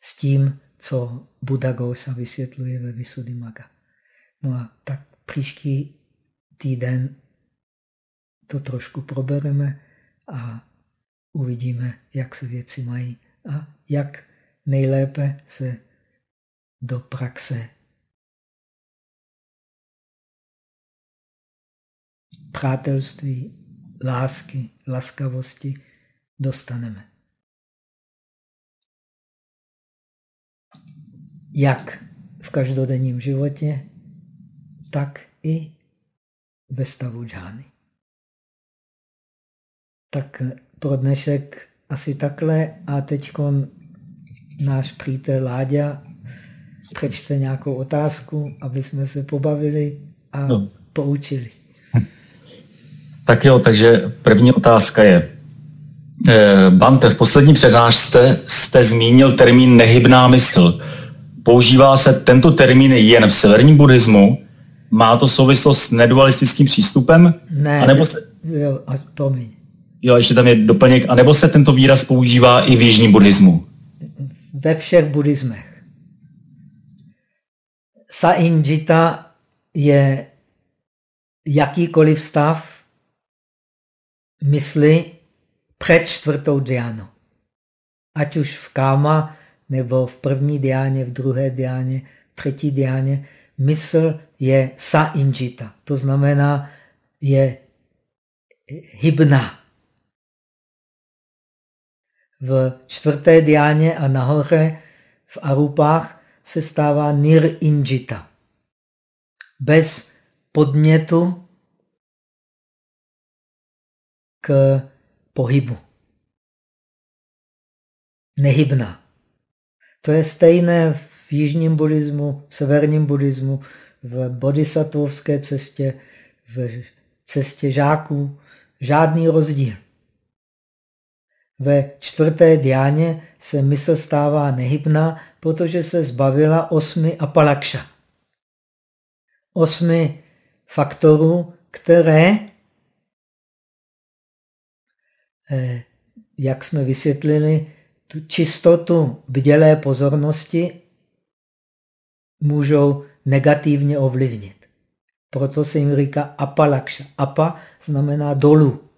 s tím, co Buddha Gosa vysvětluje ve Visuddhimagga. No a tak příští týden to trošku probereme a uvidíme, jak se věci mají a jak nejlépe se do praxe přátelství, lásky, laskavosti dostaneme. Jak v každodenním životě, tak i ve stavu džány. Tak pro dnešek asi takhle a teď náš přítel Láďa přečte nějakou otázku, aby jsme se pobavili a no. poučili. Tak jo, takže první otázka je. Eh, Bante, v poslední přednášce jste zmínil termín nehybná mysl. Používá se tento termín jen v severním buddhismu? Má to souvislost s nedualistickým přístupem? Ne, a nebo se... jo, promiň. Jo, ještě tam je doplněk. A nebo se tento výraz používá i v jižním buddhismu? Ve všech buddhismech. Sainjita je jakýkoliv stav mysli před čtvrtou diánu. Ať už v káma, nebo v první diáně, v druhé diáně, v třetí diáně, mysl je sa-injita. To znamená, je hybná. V čtvrté diáně a nahoře v arupách se stává nir-injita. Bez podnětu k pohybu. Nehybná. To je stejné v jižním buddhismu, v severním buddhismu, v bodhisattvovské cestě, v cestě žáků. Žádný rozdíl. Ve čtvrté diáně se mysl stává nehybná, protože se zbavila osmi apalakša. Osmi faktorů, které, jak jsme vysvětlili, tu čistotu bdělé pozornosti můžou negativně ovlivnit. Proto se jim říká apalakša. Apa znamená dolů.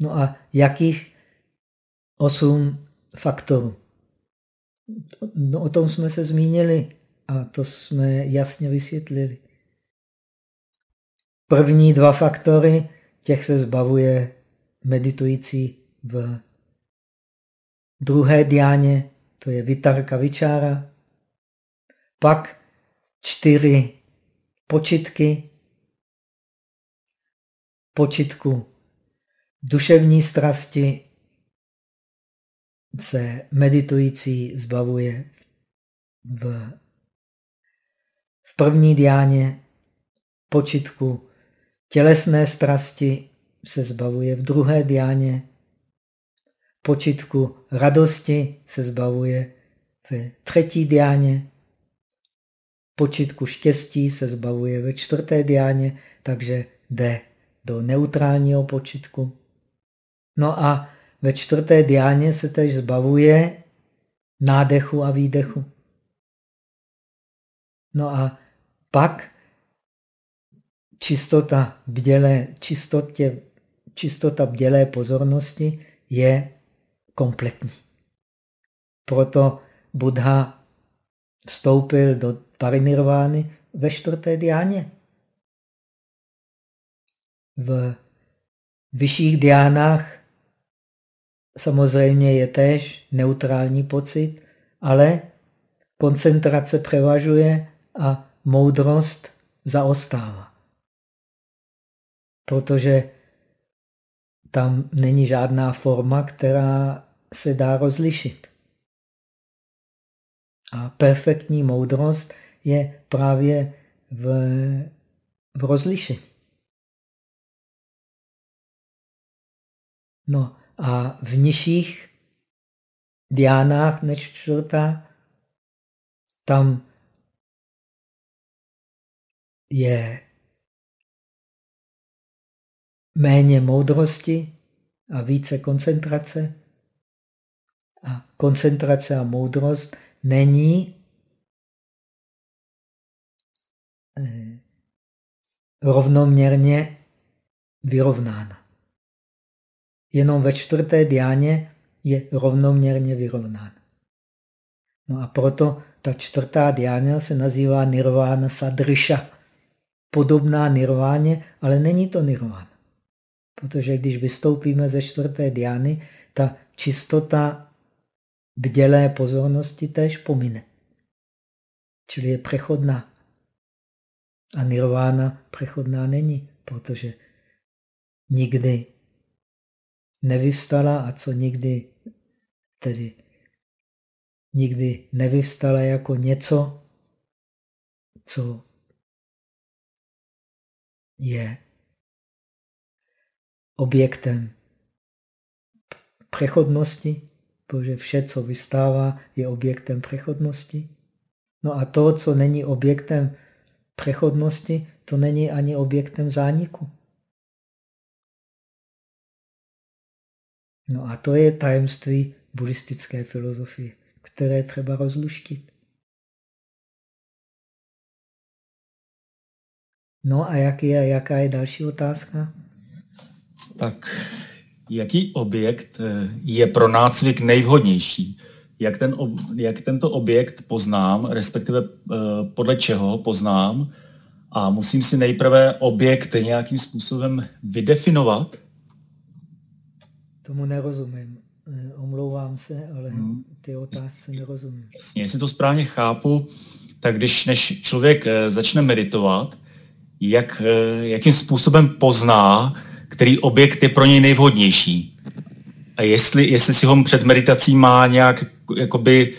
No a jakých osm faktorů. No, o tom jsme se zmínili a to jsme jasně vysvětlili. První dva faktory, těch se zbavuje meditující v druhé diáně, to je vitarka vyčára. Pak čtyři počitky, počitku duševní strasti se meditující zbavuje v, v první diáně, počitku tělesné strasti se zbavuje v druhé diáně, počitku radosti se zbavuje ve třetí diáně, počitku štěstí se zbavuje ve čtvrté diáně, takže jde do neutrálního počitku. No a ve čtvrté diáně se tež zbavuje nádechu a výdechu. No a pak čistota bdělé, čistotě, čistota bdělé pozornosti je kompletní. Proto Buddha vstoupil do parinirvány ve čtvrté diáně. V vyšších diánách samozřejmě je též neutrální pocit, ale koncentrace převažuje a moudrost zaostává. Protože tam není žádná forma, která se dá rozlišit. A perfektní moudrost je právě v, v rozlišení. No a v nižších diánách než čtvrtá, tam je méně moudrosti a více koncentrace. A koncentrace a moudrost není eh, rovnoměrně vyrovnána. Jenom ve čtvrté diáně je rovnoměrně vyrovnána. No a proto ta čtvrtá diána se nazývá nirvana sadrisha. Podobná nirváně, ale není to nirvána. Protože když vystoupíme ze čtvrté diány, ta čistota bdělé pozornosti též pomine. Čili je přechodná. A nirvána přechodná není, protože nikdy nevyvstala a co nikdy, tedy nikdy nevyvstala jako něco, co je objektem přechodnosti, protože vše, co vystává, je objektem přechodnosti. No a to, co není objektem přechodnosti, to není ani objektem zániku. No a to je tajemství buddhistické filozofie, které třeba rozluštit. No a jak je, jaká je další otázka? Tak jaký objekt eh, je pro nácvik nejvhodnější? Jak, ten, jak tento objekt poznám, respektive eh, podle čeho poznám? A musím si nejprve objekt nějakým způsobem vydefinovat? Tomu nerozumím. Eh, omlouvám se, ale hmm. ty otázky nerozumím. Jasně, jestli to správně chápu, tak když než člověk začne meditovat, jak, jakým způsobem pozná, který objekt je pro něj nejvhodnější. A jestli, jestli si ho před meditací má nějak jakoby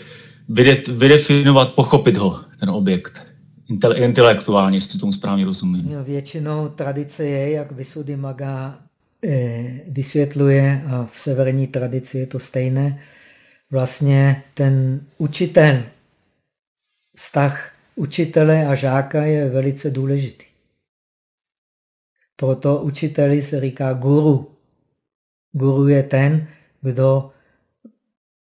vydefinovat, pochopit ho, ten objekt. Intelektuálně, jestli tomu správně rozumím. No, většinou tradice je, jak Maga Eh, vysvětluje, a v severní tradici je to stejné, vlastně ten učitel, vztah učitele a žáka je velice důležitý. Proto učiteli se říká guru. Guru je ten, kdo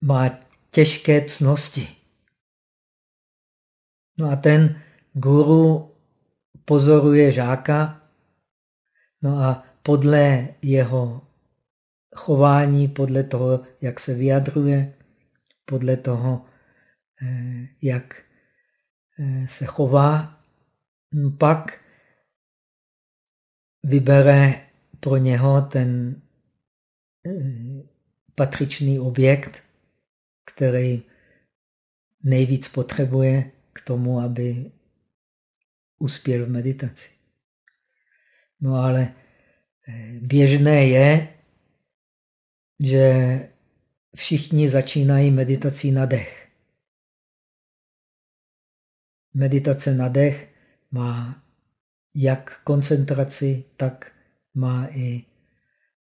má těžké cnosti. No a ten guru pozoruje žáka, no a podle jeho chování, podle toho, jak se vyjadruje, podle toho, eh, jak eh, se chová, pak vybere pro něho ten eh, patřičný objekt, který nejvíc potřebuje k tomu, aby uspěl v meditaci. No ale běžné je, že všichni začínají meditací na dech. Meditace na dech má jak koncentraci, tak má i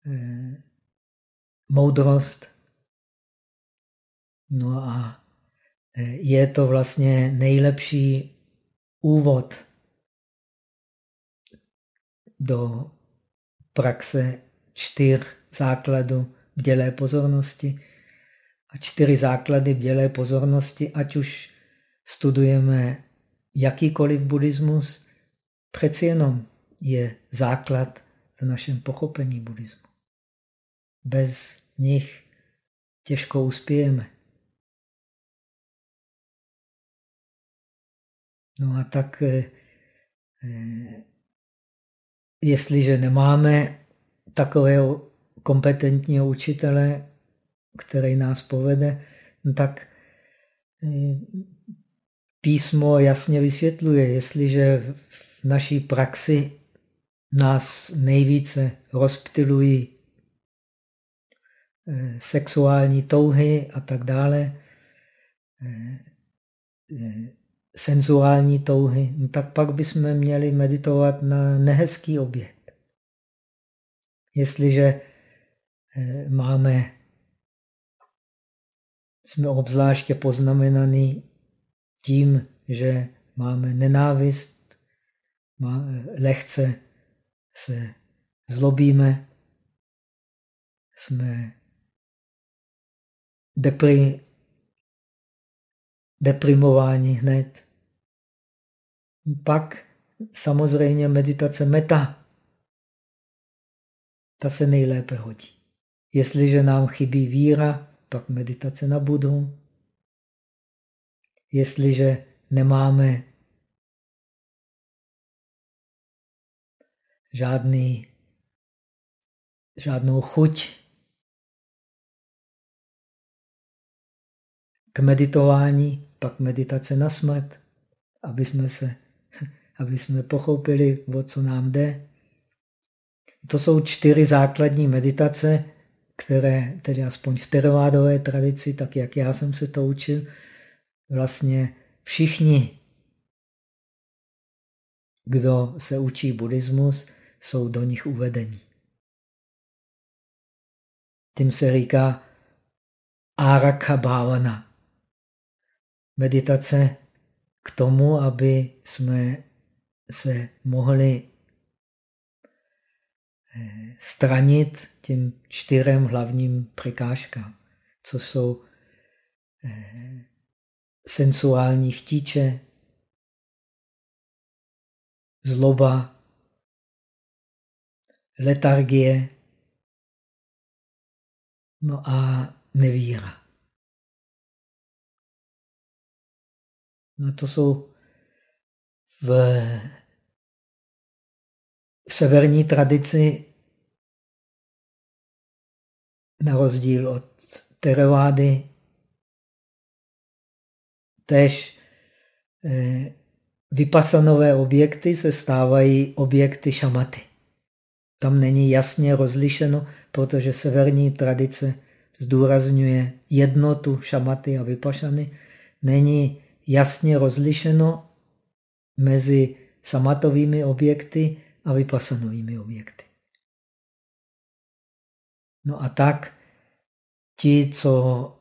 e, moudrost. No a e, je to vlastně nejlepší úvod do praxe čtyř základů bdělé pozornosti. A čtyři základy bdělé pozornosti, ať už studujeme jakýkoliv buddhismus, přeci jenom je základ v našem pochopení buddhismu. Bez nich těžko uspějeme. No a tak, eh, eh, jestliže nemáme takového kompetentního učitele, který nás povede, no tak eh, písmo jasně vysvětluje, jestliže v naší praxi nás nejvíce rozptilují eh, sexuální touhy a tak dále, eh, senzuální touhy, no tak pak bychom měli meditovat na nehezký objekt. Jestliže Eh, máme, jsme obzvláště poznamenaný tím, že máme nenávist, lehce se zlobíme, jsme depri, deprimováni hned. Pak samozřejmě meditace meta, ta se nejlépe hodí. Jestliže nám chybí víra, pak meditace na Budu. Jestliže nemáme žádný, žádnou chuť k meditování, pak meditace na smrt, aby jsme, se, aby jsme pochopili, o co nám jde. To jsou čtyři základní meditace, které, tedy aspoň v teravádové tradici, tak jak já jsem se to učil, vlastně všichni, kdo se učí buddhismus, jsou do nich uvedeni. Tím se říká Araka Bhavana. Meditace k tomu, aby jsme se mohli stranit těm čtyřem hlavním překážkám, co jsou eh, sensuální chtíče, zloba, letargie, no a nevíra. No to jsou v severní tradici na rozdíl od Terevády, tež eh, vypasanové objekty se stávají objekty šamaty. Tam není jasně rozlišeno, protože severní tradice zdůrazňuje jednotu šamaty a vypašany. Není jasně rozlišeno mezi samatovými objekty a vypasanovými objekty. No a tak ti, co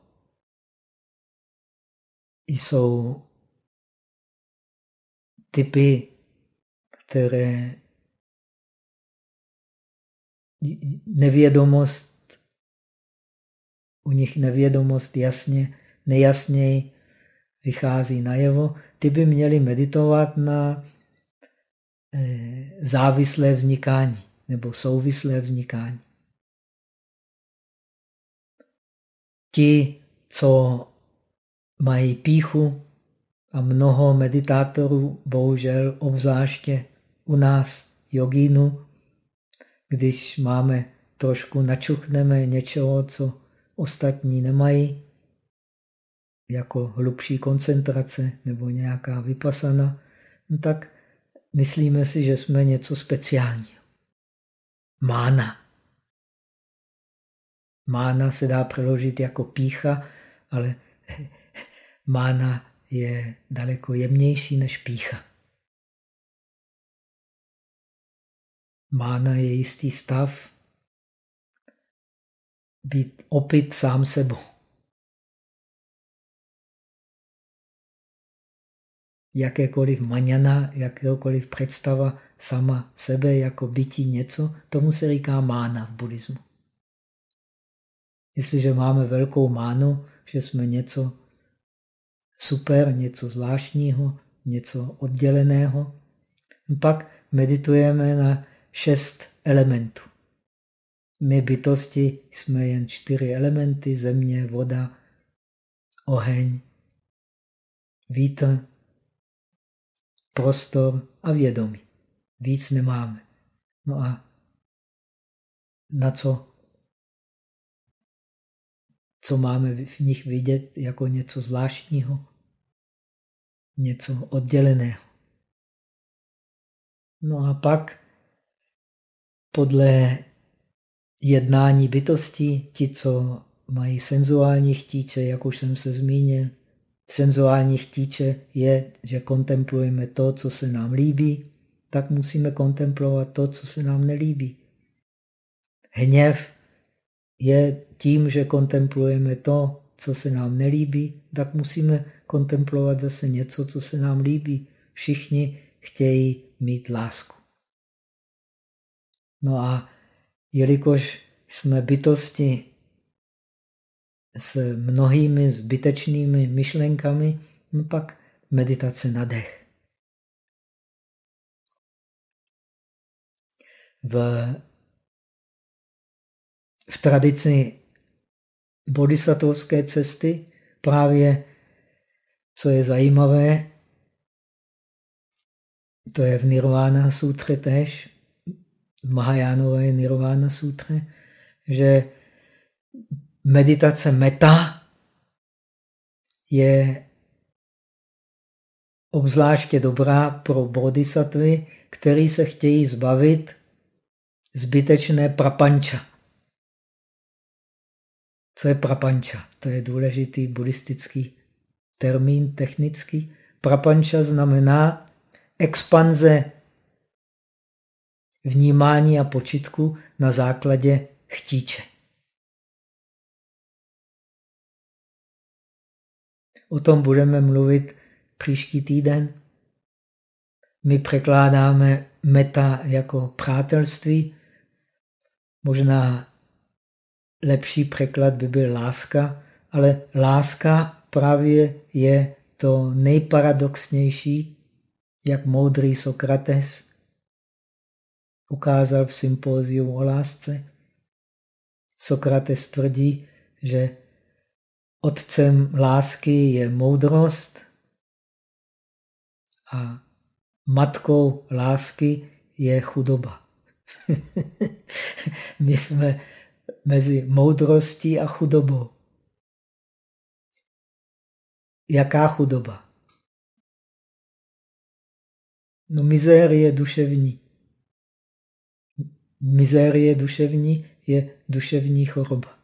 jsou typy, které nevědomost, u nich nevědomost jasně, nejasněji vychází najevo, ty by měli meditovat na eh, závislé vznikání nebo souvislé vznikání. ti, co mají píchu, a mnoho meditátorů, bohužel obzvláště u nás, jogínu, když máme trošku načuchneme něčeho, co ostatní nemají, jako hlubší koncentrace nebo nějaká vypasana, no tak myslíme si, že jsme něco speciálního. Mána. Mána se dá přeložit jako pícha, ale mána je daleko jemnější než pícha. Mána je jistý stav být opět sám sebou. Jakékoliv maňana, jakékoliv představa sama sebe jako bytí něco, tomu se říká mána v buddhismu. Jestliže máme velkou mánu, že jsme něco super, něco zvláštního, něco odděleného. Pak meditujeme na šest elementů. My bytosti jsme jen čtyři elementy, země, voda, oheň, vítr, prostor a vědomí. Víc nemáme. No a na co? Co máme v nich vidět jako něco zvláštního? Něco odděleného. No a pak podle jednání bytostí, ti, co mají senzuální chtíče, jak už jsem se zmínil, senzuální chtíče je, že kontemplujeme to, co se nám líbí, tak musíme kontemplovat to, co se nám nelíbí. Hněv je tím, že kontemplujeme to, co se nám nelíbí, tak musíme kontemplovat zase něco, co se nám líbí. Všichni chtějí mít lásku. No a jelikož jsme bytosti s mnohými zbytečnými myšlenkami, no pak meditace na dech. V, v tradici bodhisattvovské cesty právě, co je zajímavé, to je v Nirvana sutře tež, Mahajánové Nirvana sutře, že meditace meta je obzvláště dobrá pro bodhisattvy, který se chtějí zbavit zbytečné prapanča. Co je prapanča? To je důležitý buddhistický termín technický. Prapanča znamená expanze vnímání a počitku na základě chtíče. O tom budeme mluvit příští týden. My překládáme meta jako přátelství. Možná lepší překlad by byl láska, ale láska právě je to nejparadoxnější, jak moudrý Sokrates ukázal v sympóziu o lásce. Sokrates tvrdí, že otcem lásky je moudrost a matkou lásky je chudoba. My jsme mezi moudrostí a chudobou. Jaká chudoba? No mizérie duševní. Mizérie duševní je duševní choroba.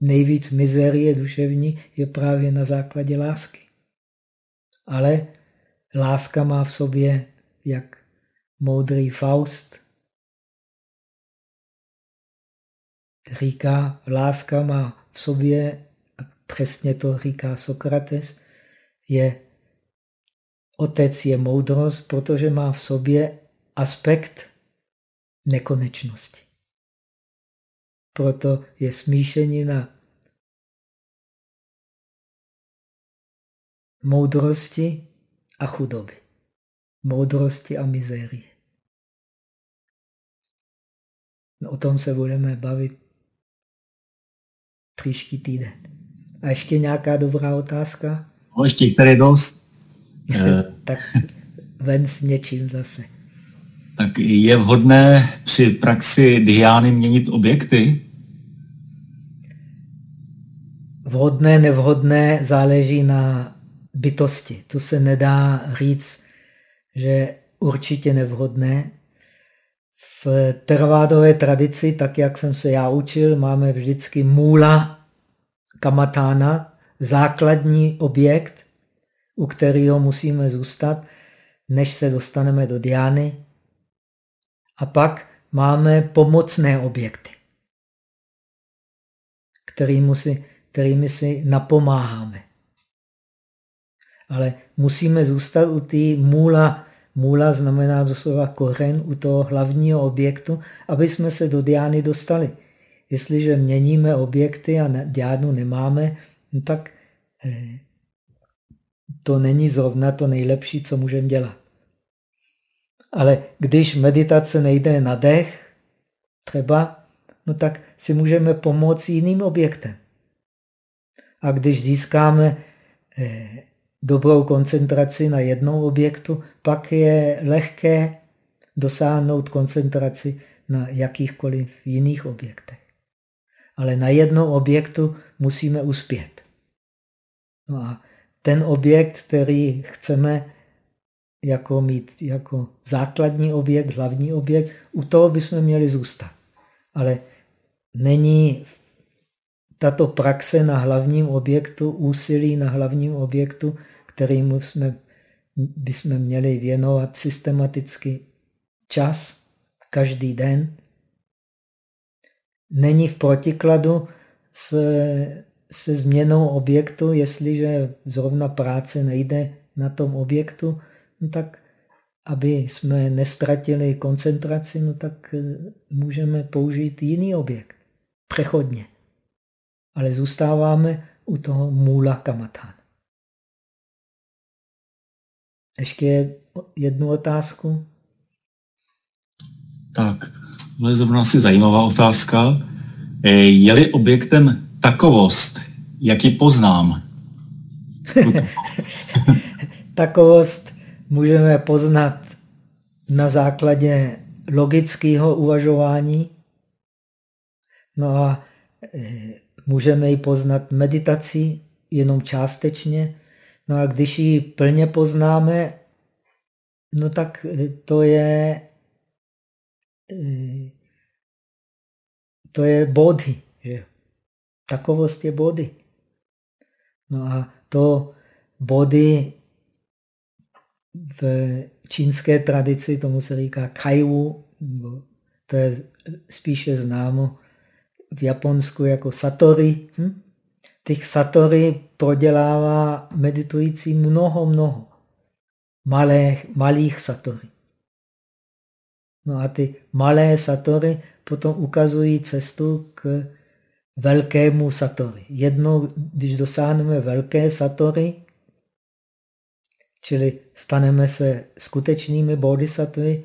Nejvíc mizérie duševní je právě na základě lásky. Ale láska má v sobě, jak moudrý Faust říká, láska má v sobě, a přesně to říká Sokrates, je otec je moudrost, protože má v sobě aspekt nekonečnosti. Proto je smíšenina moudrosti a chudoby. Moudrosti a mizérie. No, o tom se budeme bavit příští týden. A ještě nějaká dobrá otázka? No, ještě tady dost. Tak ven s něčím zase. Tak je vhodné při praxi diány měnit objekty? Vhodné, nevhodné záleží na bytosti. Tu se nedá říct, že určitě nevhodné. V tervádové tradici, tak jak jsem se já učil, máme vždycky můla kamatána, základní objekt, u kterého musíme zůstat, než se dostaneme do diány. A pak máme pomocné objekty, kterými si, kterými si napomáháme. Ale musíme zůstat u té můla. Můla znamená doslova kořen u toho hlavního objektu, aby jsme se do diány dostali. Jestliže měníme objekty a diánu nemáme, no tak eh, to není zrovna to nejlepší, co můžeme dělat. Ale když meditace nejde na dech, třeba, no tak si můžeme pomoct jiným objektem. A když získáme eh, dobrou koncentraci na jednom objektu, pak je lehké dosáhnout koncentraci na jakýchkoliv jiných objektech. Ale na jednom objektu musíme uspět. No a ten objekt, který chceme jako mít jako základní objekt, hlavní objekt, u toho bychom měli zůstat. Ale není tato praxe na hlavním objektu, úsilí na hlavním objektu, kterým jsme, bychom měli věnovat systematicky čas, každý den, není v protikladu s, se změnou objektu, jestliže zrovna práce nejde na tom objektu, no tak aby jsme nestratili koncentraci, no tak eh, můžeme použít jiný objekt, přechodně. Ale zůstáváme u toho můla kamatán. Ještě jednu otázku. Tak, to je zrovna asi zajímavá otázka. Eh, je-li objektem takovost, jak ji poznám? takovost můžeme poznat na základě logického uvažování. No a eh, můžeme ji poznat meditací jenom částečně. No a když ji plně poznáme, no tak to je to je body. Že? Takovost je body. No a to body v čínské tradici, tomu se říká kaiwu, to je spíše známo v Japonsku jako satori. Hm? Těch satori prodělává meditující mnoho, mnoho malých, malých satori. No a ty malé satory potom ukazují cestu k velkému satori. Jednou, když dosáhneme velké satory, čili staneme se skutečnými bodhisattvy,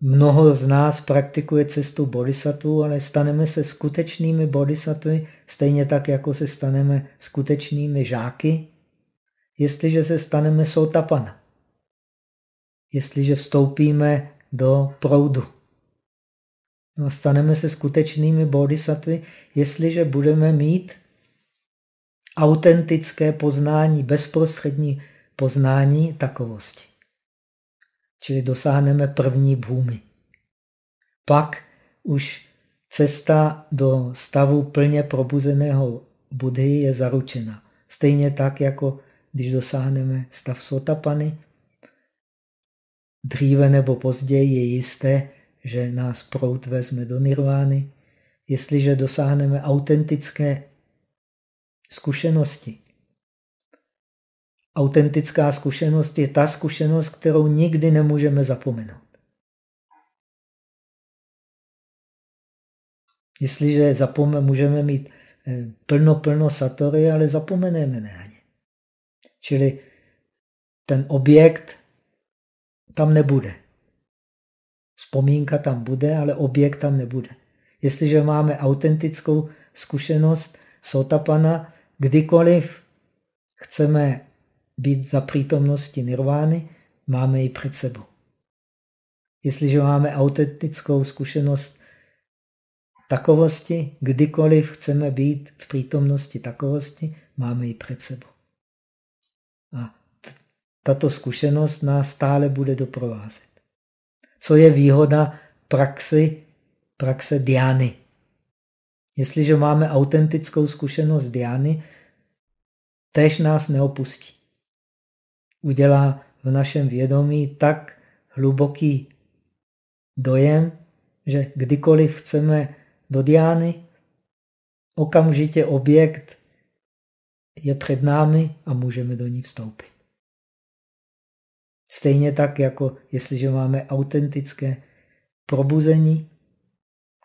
Mnoho z nás praktikuje cestu bodhisattva, ale staneme se skutečnými bodhisattvy, stejně tak, jako se staneme skutečnými žáky, jestliže se staneme sotapana. Jestliže vstoupíme do proudu. No, staneme se skutečnými bodhisattvy, jestliže budeme mít autentické poznání, bezprostřední poznání takovosti čili dosáhneme první bhůmy. Pak už cesta do stavu plně probuzeného Budhy je zaručena. Stejně tak, jako když dosáhneme stav sotapany, dříve nebo později je jisté, že nás prout vezme do nirvány. Jestliže dosáhneme autentické zkušenosti, Autentická zkušenost je ta zkušenost, kterou nikdy nemůžeme zapomenout. Jestliže zapome, můžeme mít eh, plno, plno satory, ale zapomeneme na ně. Čili ten objekt tam nebude. Vzpomínka tam bude, ale objekt tam nebude. Jestliže máme autentickou zkušenost sotapana, kdykoliv chceme být za přítomnosti nirvány, máme ji před sebou. Jestliže máme autentickou zkušenost takovosti, kdykoliv chceme být v přítomnosti takovosti, máme ji před sebou. A tato zkušenost nás stále bude doprovázet. Co je výhoda praxi, praxe diány? Jestliže máme autentickou zkušenost diány, tež nás neopustí. Udělá v našem vědomí tak hluboký dojem, že kdykoliv chceme do diány, okamžitě objekt je před námi a můžeme do ní vstoupit. Stejně tak, jako jestliže máme autentické probuzení,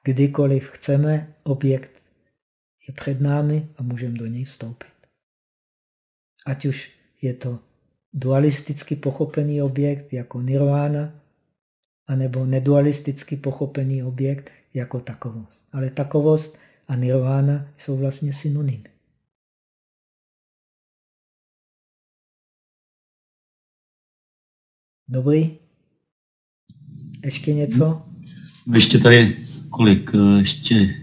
kdykoliv chceme, objekt je před námi a můžeme do něj vstoupit. Ať už je to dualisticky pochopený objekt jako nirvana, anebo nedualisticky pochopený objekt jako takovost. Ale takovost a nirvana jsou vlastně synonymy. Dobrý? Ještě něco? Ještě tady kolik? Eh, ještě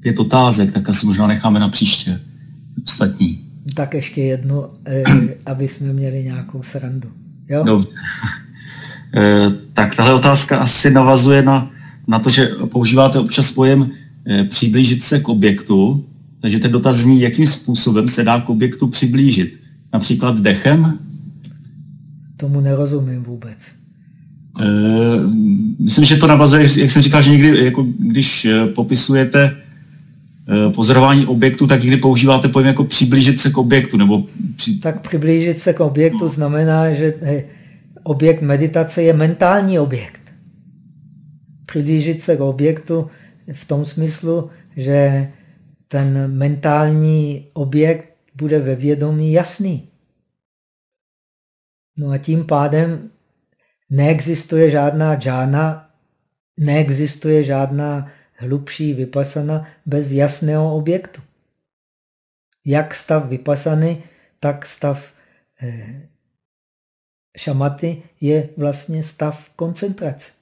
pět otázek, tak asi možná necháme na příště ostatní. Tak ještě jednu, eh, aby jsme měli nějakou srandu. Jo? Dobře. Eh, tak tahle otázka asi navazuje na, na to, že používáte občas pojem přiblížit se k objektu, takže ten dotaz zní, jakým způsobem se dá k objektu přiblížit. Například dechem? Tomu nerozumím vůbec. E, myslím, že to navazuje, jak jsem říkal, že někdy, jako když eh, popisujete eh, pozorování objektu, tak někdy používáte pojem jako přiblížit se k objektu. Nebo při... Tak přiblížit se k objektu znamená, že objekt meditace je mentální objekt. Přiblížit se k objektu v tom smyslu, že ten mentální objekt bude ve vědomí jasný. No a tím pádem neexistuje žádná džána, neexistuje žádná hlubší vypasana bez jasného objektu. Jak stav vypasany, tak stav eh, šamaty je vlastně stav koncentrace.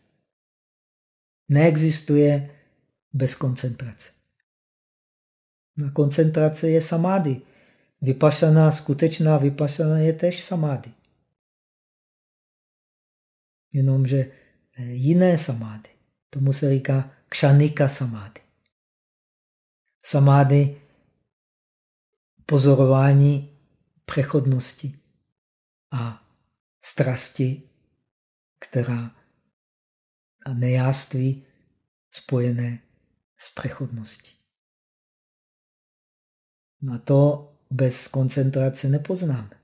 Neexistuje bez koncentrace. Na koncentrace je samády. Vypašaná, skutečná vypašaná je tež samády jenomže eh, jiné samády. Tomu se říká kšanika samády. Samády pozorování přechodnosti a strasti, která a nejáství spojené s přechodností. Na to bez koncentrace nepoznáme.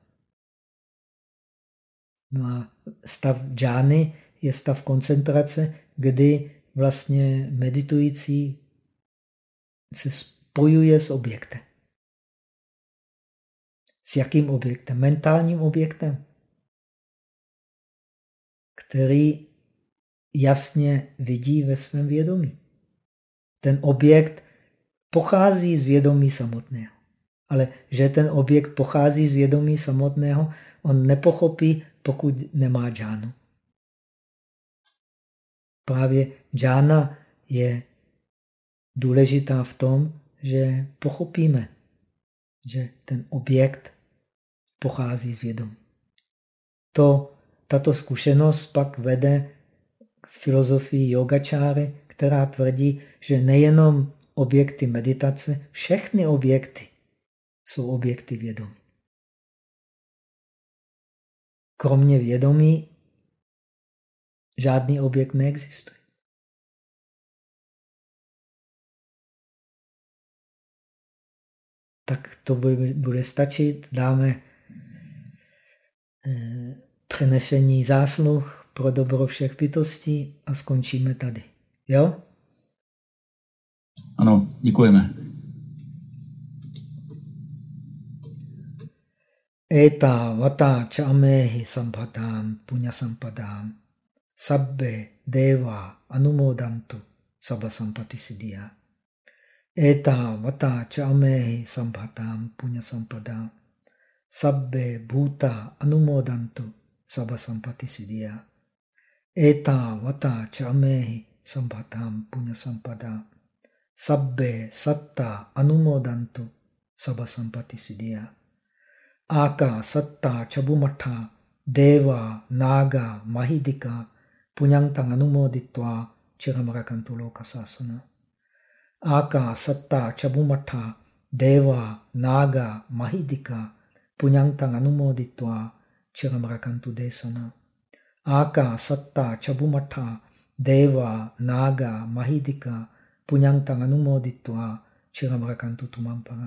No a stav džány je stav koncentrace, kdy vlastně meditující se spojuje s objektem. S jakým objektem? Mentálním objektem, který jasně vidí ve svém vědomí. Ten objekt pochází z vědomí samotného. Ale že ten objekt pochází z vědomí samotného, on nepochopí pokud nemá džánu. Právě džána je důležitá v tom, že pochopíme, že ten objekt pochází z vědomí. To, tato zkušenost pak vede k filozofii yogačáry, která tvrdí, že nejenom objekty meditace, všechny objekty jsou objekty vědomí. Kromě vědomí žádný objekt neexistuje. Tak to bude stačit. Dáme eh, přenesení zásluh pro dobro všech bytostí a skončíme tady. Jo? Ano, děkujeme. एतावता च अमेहि सम्पदां पुण्यसम्पदां सब्बे देवा अनुमोदन्तु सर्वसम्पत्तिसिद्धिया। एतावता च अमेहि सम्पदां पुण्यसम्पदां सब्बे भूता अनुमोदन्तु सर्वसम्पत्तिसिद्धिया। एतावता च अमेहि सम्पदां पुण्यसम्पदां सब्बे सत्ता अनुमोदन्तु सर्वसम्पत्तिसिद्धिया। ಆಕ ಸತ್ತ ಚಬುಮಠ ದೇವ ನಾಗ ಮಾಹಿದಿಕ ಪುಣ್ಯಂತಂಗ್ ಅನುಮೋದಿತ್ವ ಚಿರಮರ ಕಂತು ಲೋಕಸಾಸನ ಆಕ ಸತ್ತ ಚಬುಮಠ ದೇವ ನಾಗ ಮಾಹಿದಿಕ ಪುಣ್ಯಂತಂಗ್ ಅನುಮೋದಿತ್ವ ಚಿರಮರ ಕಂತು ದೇಸನ ಆಕ ಸತ್ತ ಚಬುಮಠ ದೇವ ನಾಗ ಮಾಹಿದಿಕ ಪುಣ್ಯಂತಂಗ್ ಅನುಮೋದಿತ್ವ ಚಿರಮರ ಕಂತು ತುಮಂಪರ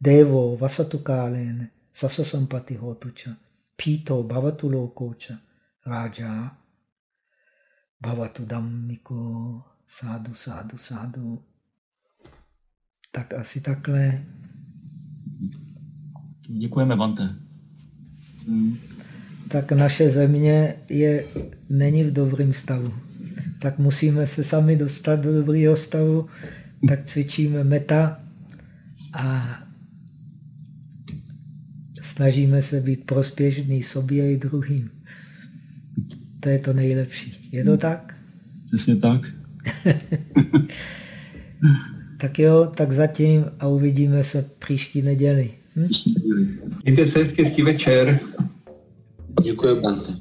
ದೇವೋ ವಸತು ಕಾಲೇನ್ sasa sampati hotucha pito bhavatu lokocha raja bhavatu dhammiko sádu, sádu, sádu. Tak asi takhle. Děkujeme, Vante. Hmm. Tak naše země je, není v dobrém stavu. Tak musíme se sami dostat do dobrého stavu, tak cvičíme meta a snažíme se být prospěšný sobě i druhým. To je to nejlepší. Je to tak? Přesně tak. tak jo, tak zatím a uvidíme se příští neděli. Hm? Mějte se hezky, hezký večer. Děkuji, Bante.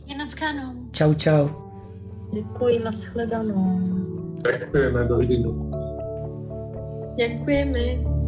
Čau, čau. Děkuji, nashledanou. Děkujeme, do. Děkujeme.